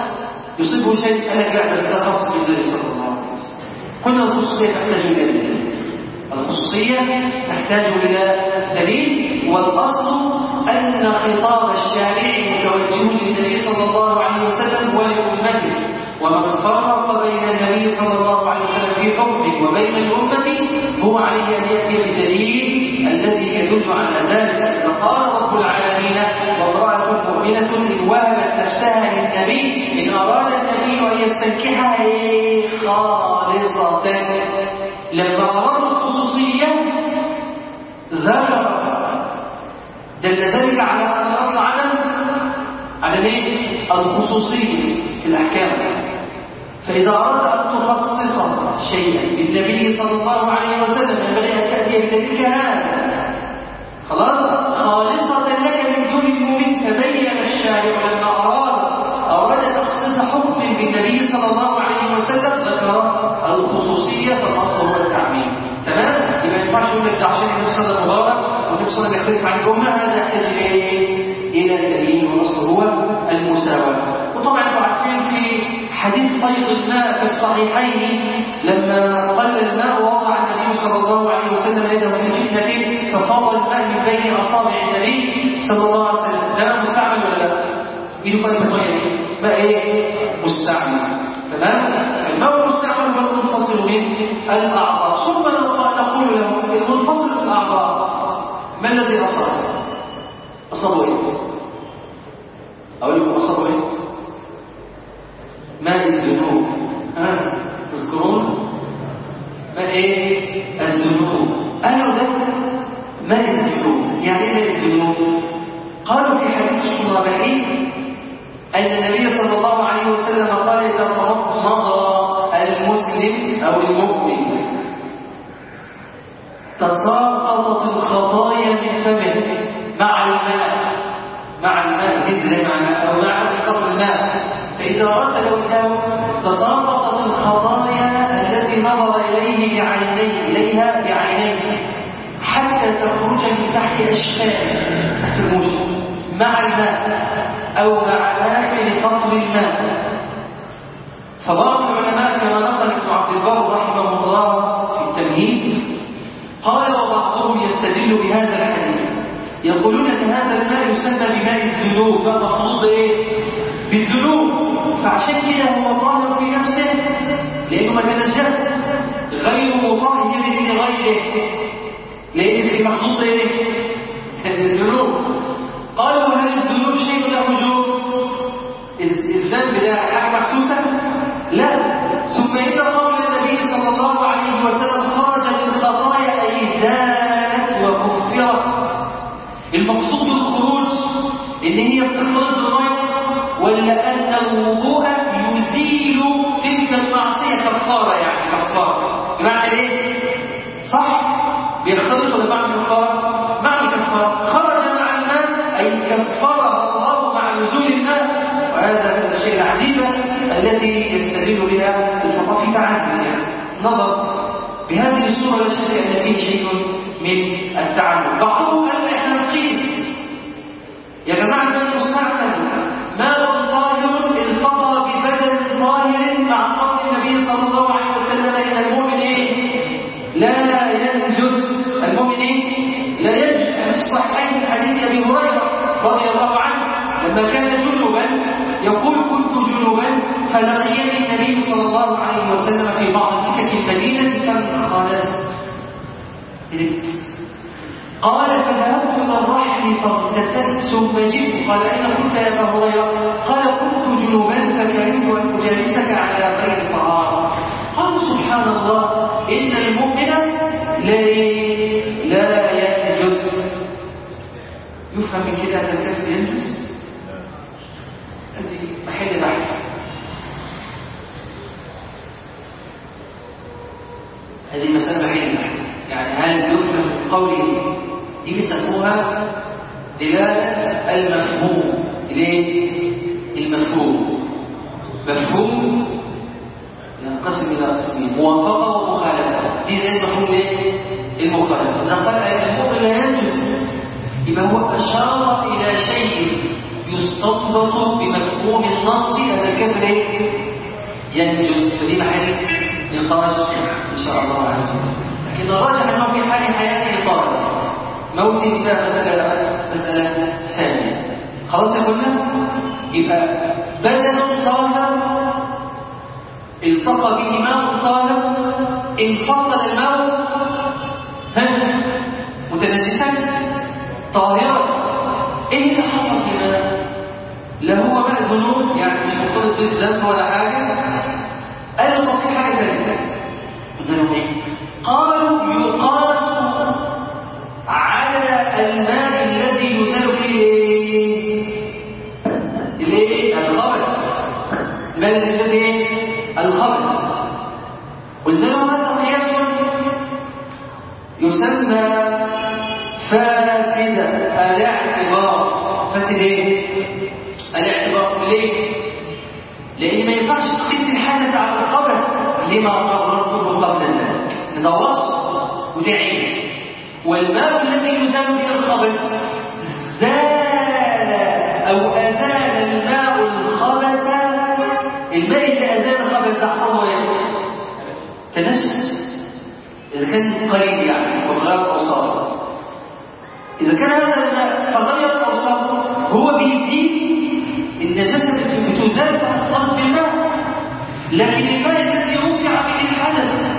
يصيبه شيء قال لك لا بس ده خاص بالنبي صلى الله عليه وسلم. كل الخصوصية تحتاج إلى دليل الخصوصية تحتاج إلى دليل والأصل أن خطاب الشارع متوجه للنبي صلى الله عليه وسلم ولأمته. ومن فرق بين النبي صلى الله عليه وسلم في حكمه وبين الأمة هو عليه أن يأتي بدليل الذي يدل على ذلك فقال رب العالمين وامرأة مؤمنة إن وهبت نفسها للنبي إن أراد النبي أن يستنكحها خالصة. لما أراد الخصوصية ذكر دل ذلك على أن الأصل عدم إيه؟ الخصوصية في الأحكام. فإذا أردت أن تخصص شيئا بالنبي صلى الله عليه وسلم ينبغي أن تأتي بدليل هذا خلاص خالصة لك من دون المؤمن تبين الشارع. أراد تخصيص حكم بالنبي صلى الله عليه وسلم ذكر الخصوصية فالأصل هو التعميم تمام؟ يبقى ما ينفعش يقول لك ده عشان النبي صلى الله عليه وسلم والنبي صلى الله عليه وسلم يختلف عن الأمة هذا يحتاج إلى إلى دليل والأصل هو المساواة وطبعا عارفين في حديث فيض الماء في الصحيحين لما قل الماء ووضع النبي صلى الله عليه وسلم يده في جنة ففاض الماء من بين أصابع النبي صلى الله عليه وسلم ده مستعمل ولا لا؟ إيده تمام؟ فالماء المستعمل هو المنفصل من الأعضاء ثم نقول له المنفصل من الأعضاء ما الذي أصاب؟ أصابه إيه؟ أقول لكم أصابه إيه؟ ماء الذنوب ها تذكرون ماء إيه الذنوب قالوا ده ماء الذنوب يعني إيه ماء الذنوب قالوا في حديث الصالحين أن النبي صلى الله عليه وسلم قال مضى أو المؤمن تساقطت الخطايا من فمه مع الماء مع الماء هجر مع أو مع قطر الماء فإذا غسل وجهه تساقطت الخطايا التي نظر إليه بعينيه إليها بعينيه حتى تخرج من تحت أشفاه تحت مع الماء أو مع آخر قطر الماء فبعض العلماء كما نقل ابن عبد البر رحمه الله في التمهيد. قال وبعضهم يستدل بهذا الحديث. يقولون إن هذا الماء يسمى بماء الذنوب. مخلوط إيه؟ بالذنوب. فعشان كده هو طاهر في نفسه لأنه ما تنجس غير مطهر لغيره. لأن في إيه؟ الذنوب. قالوا هل الذنوب شيء له وجوب؟ الذنب ده حاجة محسوسه زالت وكفرت المقصود بالخروج إن هي بتخرج بالميه ولا أن الوضوء يزيل تلك المعصية كفاره يعني كفاره بمعنى إيه؟ صح بيختلط ولا معنى كفاره معنى كفاره خرج مع الماء أي كفرها الله مع نزول الماء. وهذا من الشيء العجيبة التي يستدل بها الفقهاء في تعاملها نظر بهذه الصورة لا شك ان فيه شيء من التعامل بعضهم قال إحنا نقيس. يا جماعة ده المستعمل فلقيني النبي صلى الله عليه وسلم في بعض سكك المدينة فانخرست قال؟ فذهبت إلى الرحل فاغتسلت ثم جئت قال أين كنت يا أبا هريرة؟ قال كنت جنوبا فكرهت أن أجالسك على غير طهارة قال سبحان الله إن المؤمن لا لا ينجس يفهم من كده أن الكافر ينجس هذه محل بحث هذه مسألة محل بحث يعني هل يفهم قوله دي بيسموها دلالة المفهوم. ليه؟ المفهوم. مفهوم ينقسم إلى قسمين موافقة ومخالفة. دي زي المفهوم ليه؟ المخالفة. إذا قال المؤمن لا ينجز يبقى هو أشار إلى شيء يستنبط بمفهوم النص. هذا الكفر؟ ينجز فدي محل نقاش إن شاء الله عز وجل. الراجح أنه في حال حياته طالب موت بقى مسألة مسألة ثانية. خلاص يا كلنا يبقى بدن طاهر التقى به ماء طاهر انفصل الماء متنجسا طاهرا إيه اللي حصل هنا لا هو ماء ذنوب يعني مش مرتبط بالذنب ولا حاجة. قالوا طب في حاجة ثالثه قلنا إيه؟ قالوا يسمى فاسد الاعتبار فاسد إيه؟ الاعتبار ليه لأن ما ينفعش تقيس الحدث على الخبث لما قررته قبل ذلك؟ ده وصف وده عين والماء الذي يزال به الخبث زال اذا كان قليل يعني وغير اوصافه إذا كان هذا تغير اوصافه هو بيزيد النجاسه بتزال فتصل بالماء لكن الماء الذي رفع به الحدث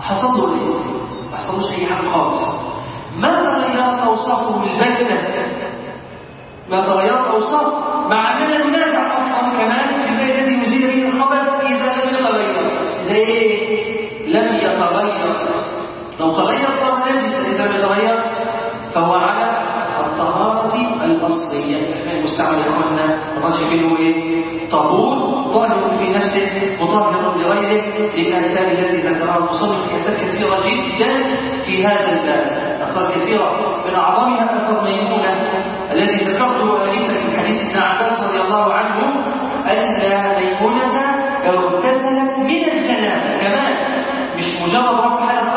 حصل له إيه ما حصلوش اي حاجة خالص. ما تغيرت أوصافه البتة ما تغيرت اوصافه مع اننا ننازع أصلا كمان في الماء الذي يزيل به الخبث إذا لم يتغير. زي لم يتغير. لو تغير صار نجسا اذا لم يتغير فهو على الطهارة الأصلية. المستعمل يا اخوانا الراجح فيه إيه؟ طهور طاهر في نفسه مطهر لغيره. للآثار التي ذكرها المصنف في آثار كثيرة جدا في هذا الباب. آثار كثيرة من أعظمها أثر ميمونة. الذي ذكرته آنفا في حديث ابن عباس رضي الله عنه؟ أن ميمونة اغتسلت من الجنابة. كمان مش مجرد رفع ده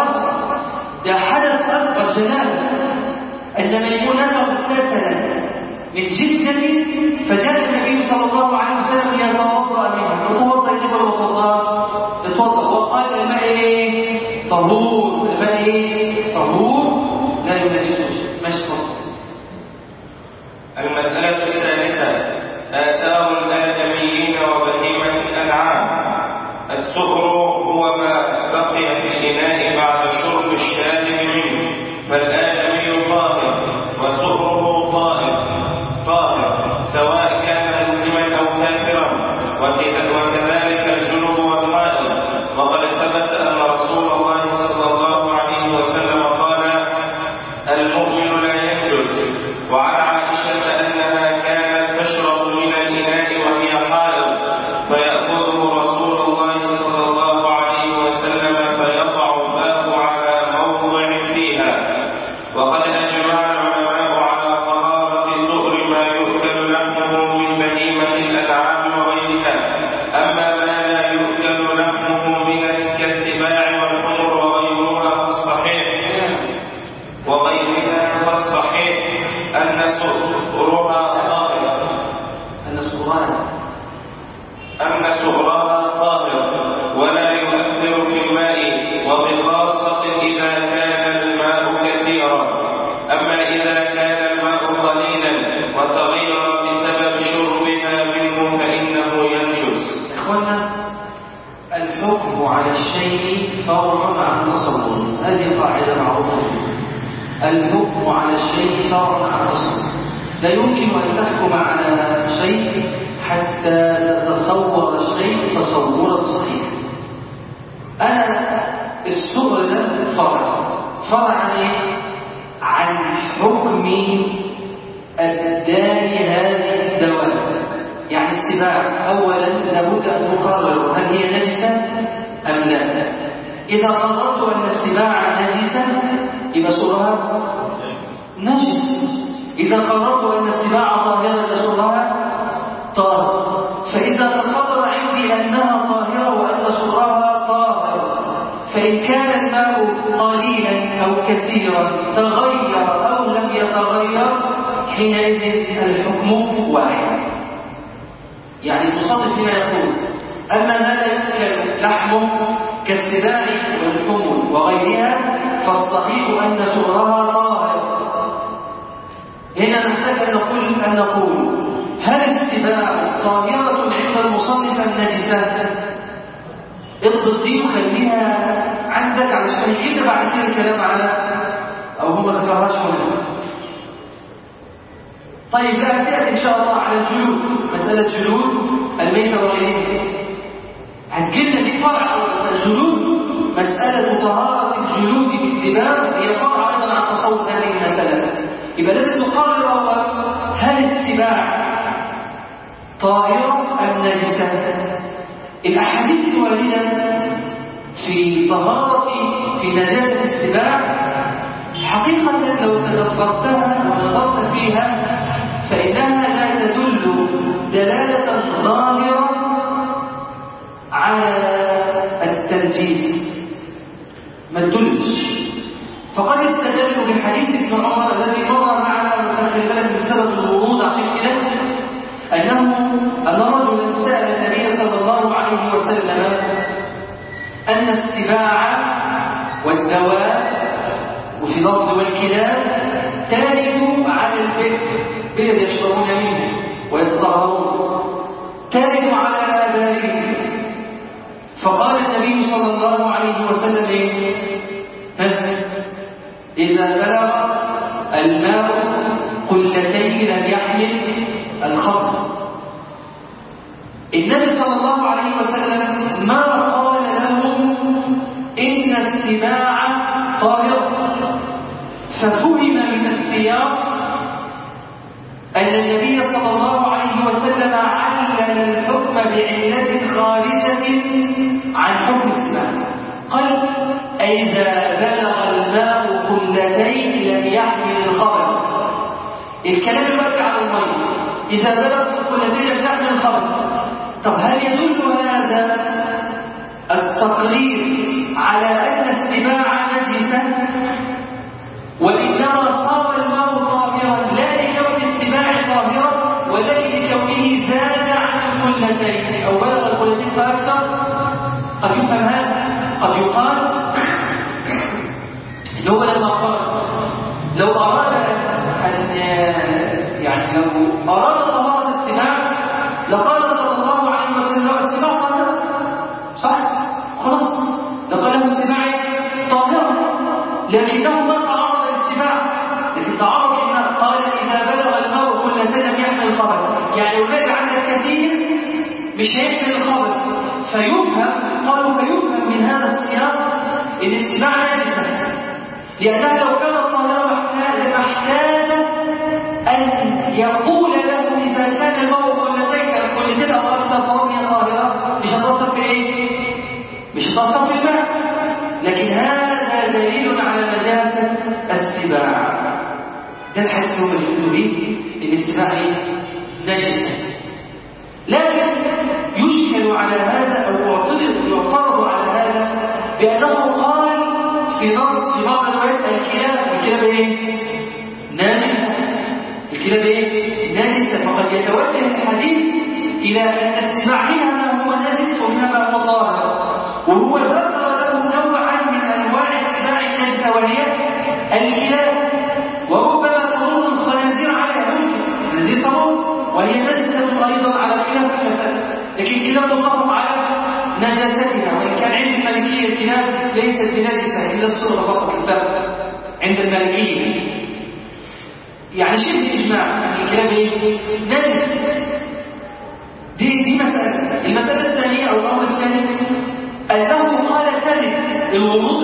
أكبر جنابة أن ميمونة اغتسلت من جدة فجاء النبي صلى الله عليه وسلم يتوضأ منها. يتوضأ إنما يتوضأ يتوضأ وقال الماء إيه؟ طهور. الماء إيه؟ طهور. لا ينجسه
المسألة الثالثة. آثار الآدميين وبهيمة الأنعام. السكر هو ما بقي في الإناء منه
قررت أن السباع طاهرة سرها طاهر. فإذا تقرر عندي أنها طاهرة وأن سرها طاهر فإن كان الماء قليلا أو كثيرا تغير أو لم يتغير حينئذ الحكم واحد. يعني المصنف هنا يقول أما ما لا يمكن لحمه كالسباع والحمل وغيرها فالصحيح أن سرها طاهر. هنا نحتاج أن نقول أن نقول هل السباع طاهرة عند المصنف النجسات اضبط دي وخليها عندك علشان يجينا بعد كده الكلام على أو هم ما ذكرهاش هنا. طيب لا تأتي إن شاء الله على الجلود. مسألة جلود الميتة وغيرها هتجيلنا دي فرع الجلود؟ مسألة طهارة الجلود بالدماغ هي فرع أيضا عن تصور هذه المسألة. يبقى لازم نقرر اول هل السباع طائره أم نجسة؟ الأحاديث الواردة في طهارة في نجاسة السباع حقيقة لو تدبرتها ونظرت فيها فإنها لا تدل دلالة ظاهرة على التنجيس. ما تدلش. فقد استدلوا بحديث ابن عمر الذي مر معنا بالك بسبب الورود عشان كده أنه أن رجلا سأل النبي صلى الله عليه وسلم أن السباع والدواء وفي لفظ والكلاب تارد على البئر بئر يشربون منه ويتطهرون. تارد على آبائهم. فقال النبي صلى الله عليه وسلم إذا بلغ الماء قلتين لم يحمل الخطر النبي صلى الله عليه وسلم ما قال لهم إن السباع طاهر ففهم من السياق أن النبي صلى الله عليه وسلم علل الحكم بعلة خارجة عن حكم السباع قال إذا الكلام دلوقتي على الميه إذا بلغت لم تحمل الخبر طب هل يدل هذا التقرير على أن السباع نجسا؟ وإنما صار الماء طاهرا لا لكون السباع طاهرا ولكن لكونه زاد عن القلتين أو بلغ القلتين فأكثر قد يفهم هذا؟ قد يقال أو أكثر فهي طاهرة مش هتوصل في إيه؟ مش هتوصل في الماء لكن هذا دليل على نجاسة السباع ده الحديث اللي يقولوا به إن السباع نجسة إلى أن استماع منها ما هو ناجس ومنها ما هو طاهر وهو ذكر له نوعا من أنواع استماع النجسة وهي الكلاب وربما تمر الخنازير عليها ممكن الخنازير تمر وهي نجسة أيضا على خلاف المسألة لكن الكلاب تطلق على نجاستها وإن كان عند المالكية الكلاب ليست بنجسة إلا الصورة فقط الفرق عند المالكية يعني شبه إجماع الكلاب إيه؟ نجس دي دي مسألة المسألة الثانية أو الأمر الثاني أنه قال ثالث الورود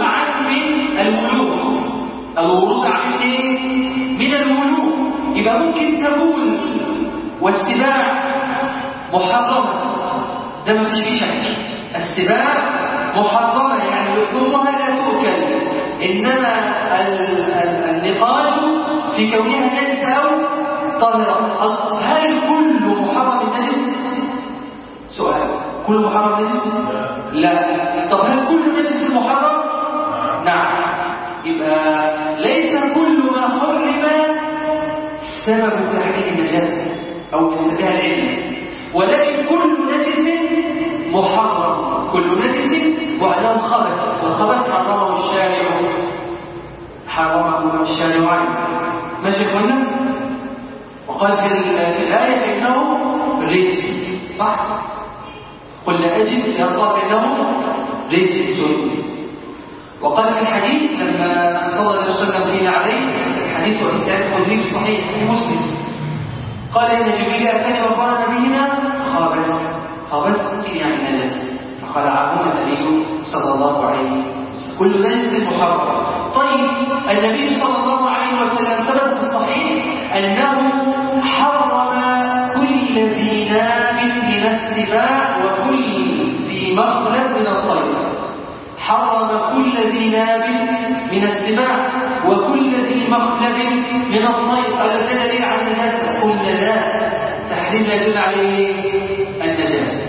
النجاسة أو بنسميها العلم. ولكن كل نجس محرم. كل نجس وعلام خبث والخبث حرمه الشارع. حرمه الشارعين ماشي قلنا وقال في, الآية فإنه رجس. صح؟ قل لا أجد يا الله فإنه رجس. وقال في الحديث لما صلى الله عليه وسلم عليه حديث أبي سعيد الخدري صحيح في مسلم. قال إن جبريل أتاني وقال بهما خابس خابس يعني نجس. فخلعهما النبي صلى الله عليه وسلم. كل نجس محرم طيب النبي صلى الله عليه وسلم ثبت في الصحيح أنه حرم كل ذي ناب من السباع وكل ذي مخلب من الطير حرم كل ذي ناب من السباع وكل ذي مخلب من الطير. ده دليل على النجاسه قلنا لا تحريم يدل عليه النجاسة.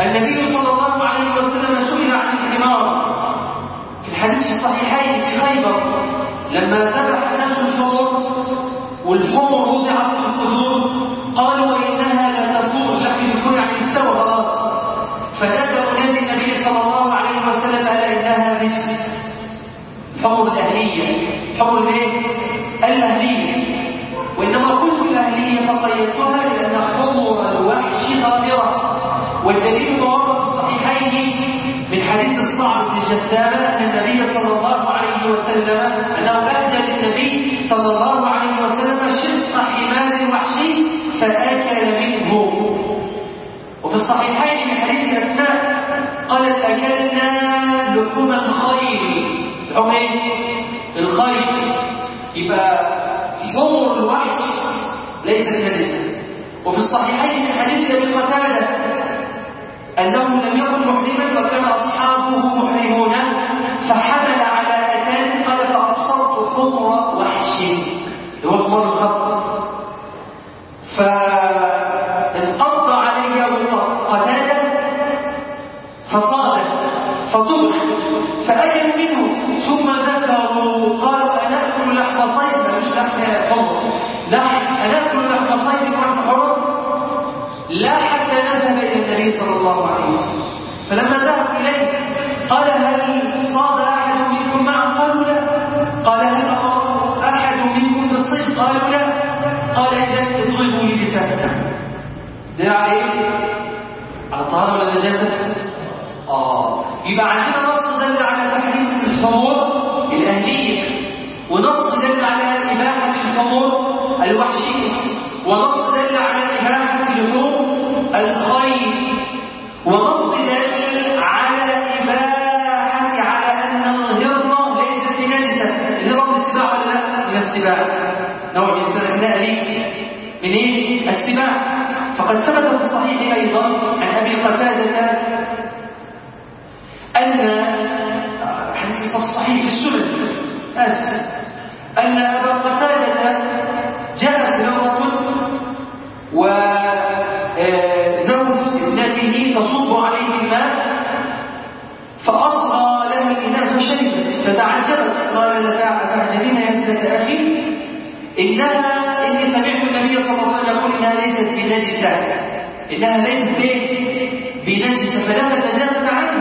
النبي صلى الله عليه وسلم سئل عن الحمار. في الحديث في الصحيحين في خيبر لما ذبح الناس الحمر والحمر وضعت في القدور قالوا إنها لا تفور لكن يكون يعني استوى خلاص. فنادى النبي صلى الله عليه وسلم الا إنها رجس الحمر الأهلية الحمر الإيه؟ الاهليه وإنما قلت الأهلية فقيدتها لأن حمر الوحش طاهره والدليل ورد في الصحيحين من حديث الصعب بن جثامة أن النبي صلى الله عليه وسلم أنه أهدى للنبي صلى الله عليه وسلم شق حمار وحشي فأكل منه. وفي الصحيحين من حديث أسماء قالت أكلنا لحوم الخيل لحوم الخيل يبقى حمر الوحش ليس نجسا وفي الصحيحين من حديث أبي قتادة أنه لم يكن محرما وكان أصحابه محرمون فحمل على أتان قال فأبصرت خمر وحش. هو خمر الخط. فانقض علي قتادة فصاد فطبخ فأكل منه. ثم ذكروا قالوا أنأكل لحم صيد؟ مش لحم حمر لحم أنأكل لحم صيد لحم حمر لا حتى نذهب إلى النبي صلى الله عليه وسلم. فلما ذهب إليه قال هل صاد أحد منكم معه؟ قالوا لا. قال هل أحد منكم بالصيد؟ قالوا لا. قال إذا اضربوا لي بسهل ده عليه على طهارة ولا نجاسة آه. يبقى عندنا نص دل على تحريم الحمور الأهلية ونص دل على إباحة الحمور الوحشية ونص دل على إباحة لحوم الخيل ونص دل على إباحة على أن الهرة ليست بنجسة الهرة من السباع ولا لا؟ من السباع نوع من استثناء؟ من إيه؟ السباع فقد ثبت في الصحيح أيضا عن أبي قتادة أن في السنن أن أبا قتادة جاءت مرة وزوج ابنته تصب عليه الماء فأصغى لها الإناء فشربت فتعجبت. قال لها أتعجبين يا ابنة أخي؟ إنها إني سمعت النبي صلى الله عليه وسلم يقول إنها ليست بنجسة. إنها ليست بنجسة. فلها النجاسة عنه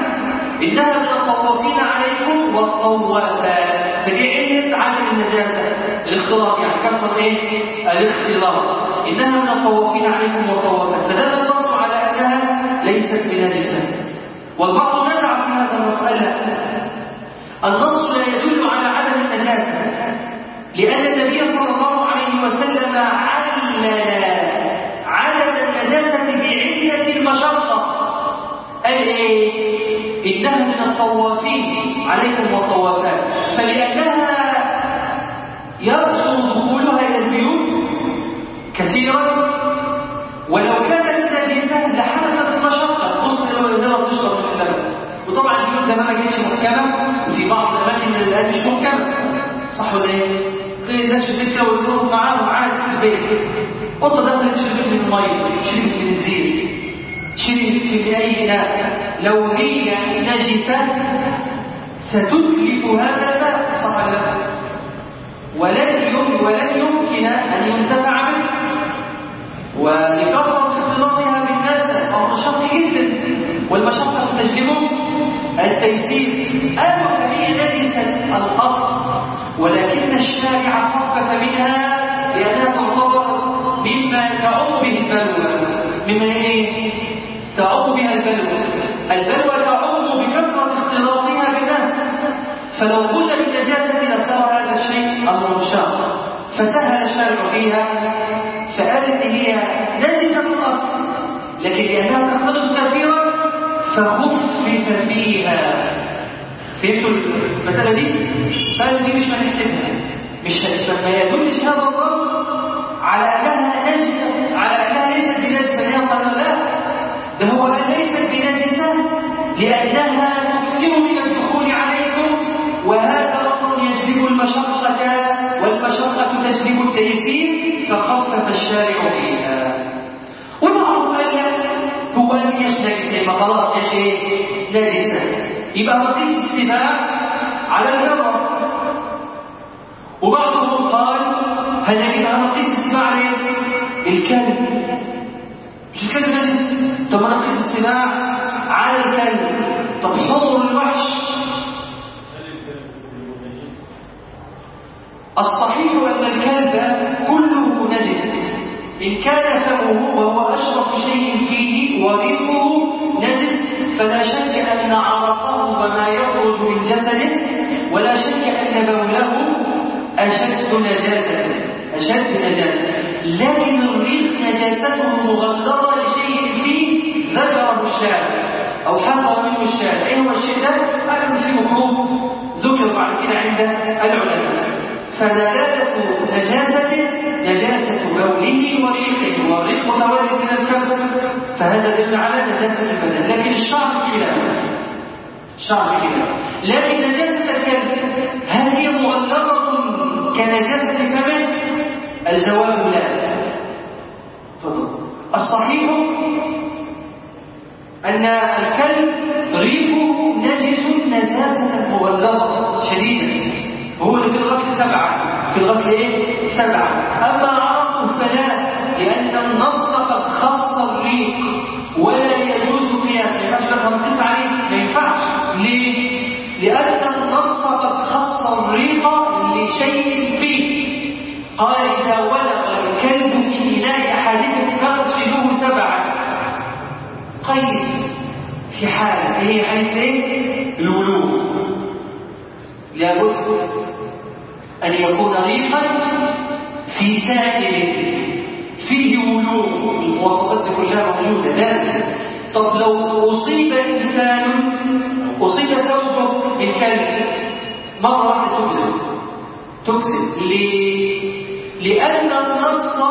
إنها من الطوافين عليكم والطوافات. فدي علة عدم النجاسة. الاختلاط يعني كسر إيه؟ الاختلاط. إنها من الطوافين عليكم والطوافات. فدل النص على أنها ليست بنجسة والبعض نزع في هذا المسألة. النص لا يدل على عدم النجاسة. لأن النبي صلى الله عليه وسلم علل عدم النجاسة بعلة المشقة. قال إيه؟ إنها من الطوافين عليكم والطوافات فلأنها يرسم دخولها إلى البيوت كثيرا. ولو كانت نجسة لحدثت المشقة. بص إنها بتشرب في اللبن وطبعا البيوت زمان ما كانتش محكمة وفي بعض الأماكن الآن مش محكمة. صح ولا إيه؟ تلاقي الناس كده ويروحوا معاهم عادي في البيت. قطة دخلت شربت من المية شربت من الزيت. شربت في أي إناء لو هي نجسة ستتلف هذا الماء صح؟ ولن ولن يمكن أن ينتفع منه ولكثرة اختلاطها بالناس أمر شق جدا. والمشقة تجلب التيسير. قالوا فهي نجسة الأصل ولكن الشارع خفف منها البلوى تعم بكثرة اختلاطها بالناس فلو قلنا بالنجاسة لصار هذا الشيء أمر شاق فسهل الشارع فيها فقال إن هي نجسة الأصل. لكن لأنها تختلط كثيرا فخفف فيها. فهمتوا المسألة دي؟ قال دي مش هنحسبها مش ما يدلش هذا النص على أنها نجسة على لأنها تكثر من الدخول عليكم وهذا أمر يجلب المشقة والمشقة تجلب التيسير فخفف الشارع فيها. قال هو لم يشترك ما خلاص يا شيء نجسة يبقى مقيس السباع على الهوى. وبعضهم قال هل يبقى مقيس السباع على الكلب مش الكلب نجس. طب ما نقيس السباع على الكلب طب حضر الوحش الصحيح أن الكلب كله نجس. إن كان فمه وهو أشرف شيء فيه وريقه نجس فلا شك أن عرقه وما يخرج من جسده ولا شك أن بوله أشد نجاسة أشد نجاسة. لكن الريق نجاسته مغلظة لشيء فيه ذكره الشارع أو حقه منه الشارع إيه هو الشيء ده؟ أعلم في مكروه. ذكر بعد كده عند العلماء. فدلالة نجاسته نجاسة بوله وريقه والريق متولد من الكبد فهذا يدل على نجاسة البدن. لكن الشعر خلاف. الشعر خلاف. لكن نجاسة الكلب هل هي مغلظة كنجاسة فمه؟ الجواب لا. الصحيح أن الكلب ريقه نجس نجاسة مغلظة شديدة وهو اللي في الغسل سبعة. في الغسل إيه؟ سبعة. أما عرفه فلا لأن النص قد خص الريق ولا يجوز قياس ما ينفعش لك عليه؟ ما ينفعش. ليه؟ لأن النص قد خص الريق لشيء فيه. قال إذا ولغ الكلب في إناء أحدكم فاغسلوه سبعة. قيد في حالة هي حالة إيه؟ الولوغ لابد أن يكون ريقا في سائل فيه ولوغ المواصفات كلها موجودة لازم طب لو أصيب إنسان أصيب ثوبه بالكلب مرة واحدة تجزم تجزم ليه؟ لأن النص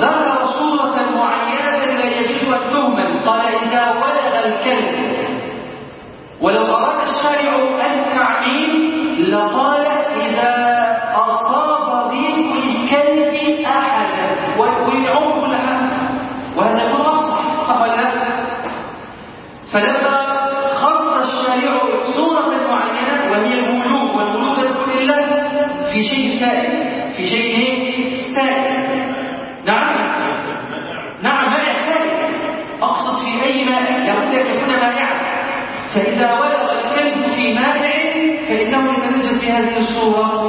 ذكر صورة معينة لا يجوز أن تهمل. قال إذا ولغ الكلب ولو أراد الشارع التعميم إذا أصاب ريق الكلب أحدا ويعم كل وهذا يكون أصح صح ولا لا؟ فلما خص الشارع صورة معينة وهي الولوغ والولوغ لا تكون إلا في شيء سائل في شيء؟ سائل نعم. نعم مائع سائل أقصد في أي مائع لابد أن يكون مائعا. فإذا ولغ الكلب في مائع فإنه يتنجس بهذه الصورة.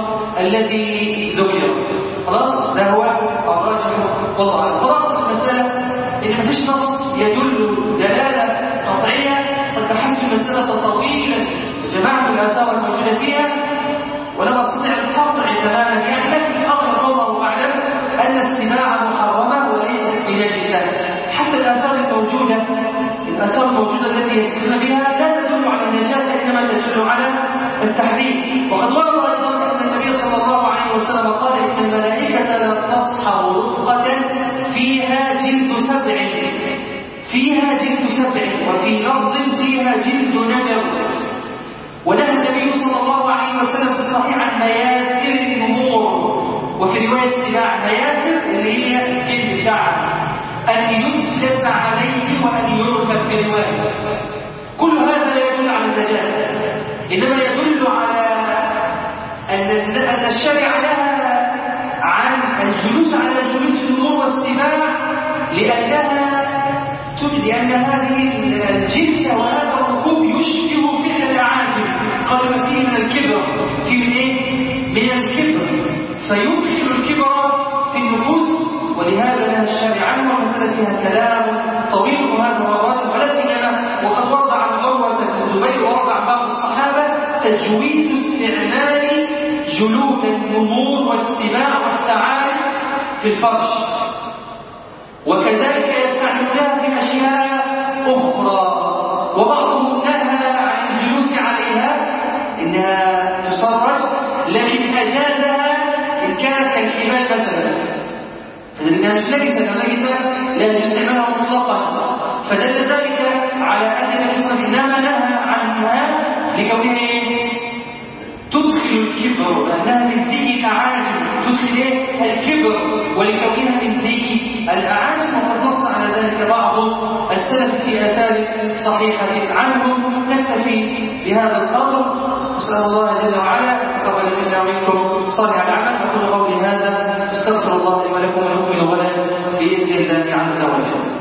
التي ذكرت خلاص؟ ده هو الراجح والله أعلم. خلاص المسألة إن مفيش نص يدل دلالة قطعية قد تحس المسألة طويلة جماعة الآثار الموجودة فيها ولم استطع القطع تماما. يعني لكن اغلب والله أعلم أن السماع محرمه وليست بنجسه حتى الآثار الموجودة الآثار الموجودة التي يستمع بها لا تدل على النجاسة إنما تدل على التحريم. وقد ورد أيضا أن النبي صلى الله عليه وسلم قال إن الملائكة لا تصحب رفقة فيها جلد سبع. فيها جلد سبع وفي لفظ فيها جلد نمر ونهى النبي صلى الله عليه وسلم في الصحيح عن مياثر النمور وفي رواية استباع مياثر اللي هي الدعم أن يجلس عليه وأن يركب في رواية كل هذا لا يدل على النجاسة إنما يدل على أن الشرع نهى عن الجلوس على جلود النمور والسباع لأنها لأن هذه الجنس وهذا الركوب يشبه فعل الأعاجم قال فيه من الكبر فيه من إيه؟ من الكبر فيدخل الكبر في النفوس ولهذا نهى الشارع عنه ومسألة فيها كلام طويل وهذا مرات ولا سيما وقد عن بن الزبير عن بعض الصحابة تجويز استعمال جلود النمور والسباع والثعالب في الفرش. وكذلك يستعملونها في أشياء أخرى. وبعضهم نهى عن الجلوس عليها. إنها تصرف لكن أجازها إن كانت كالحمال مثلا. فإنها مش نجسة نجسة لا يستعملها مطلقا. فدل ذلك على أن وسلم نهى عنها لكونها تدخل الكبر لأنها من زي الأعاجم. تدخل إيه؟ الكبر. ولكونها من زي الأعاجم وقد نص على ذلك بعض السلف في آثار صحيحة عنهم. نكتفي بهذا القدر نسأل الله جل وعلا أن يتقبل منا ومنكم صالح الأعمال. أقول قولي هذا. أستغفر الله لي ولكم ونؤمن غدا بإذن الله عز وجل.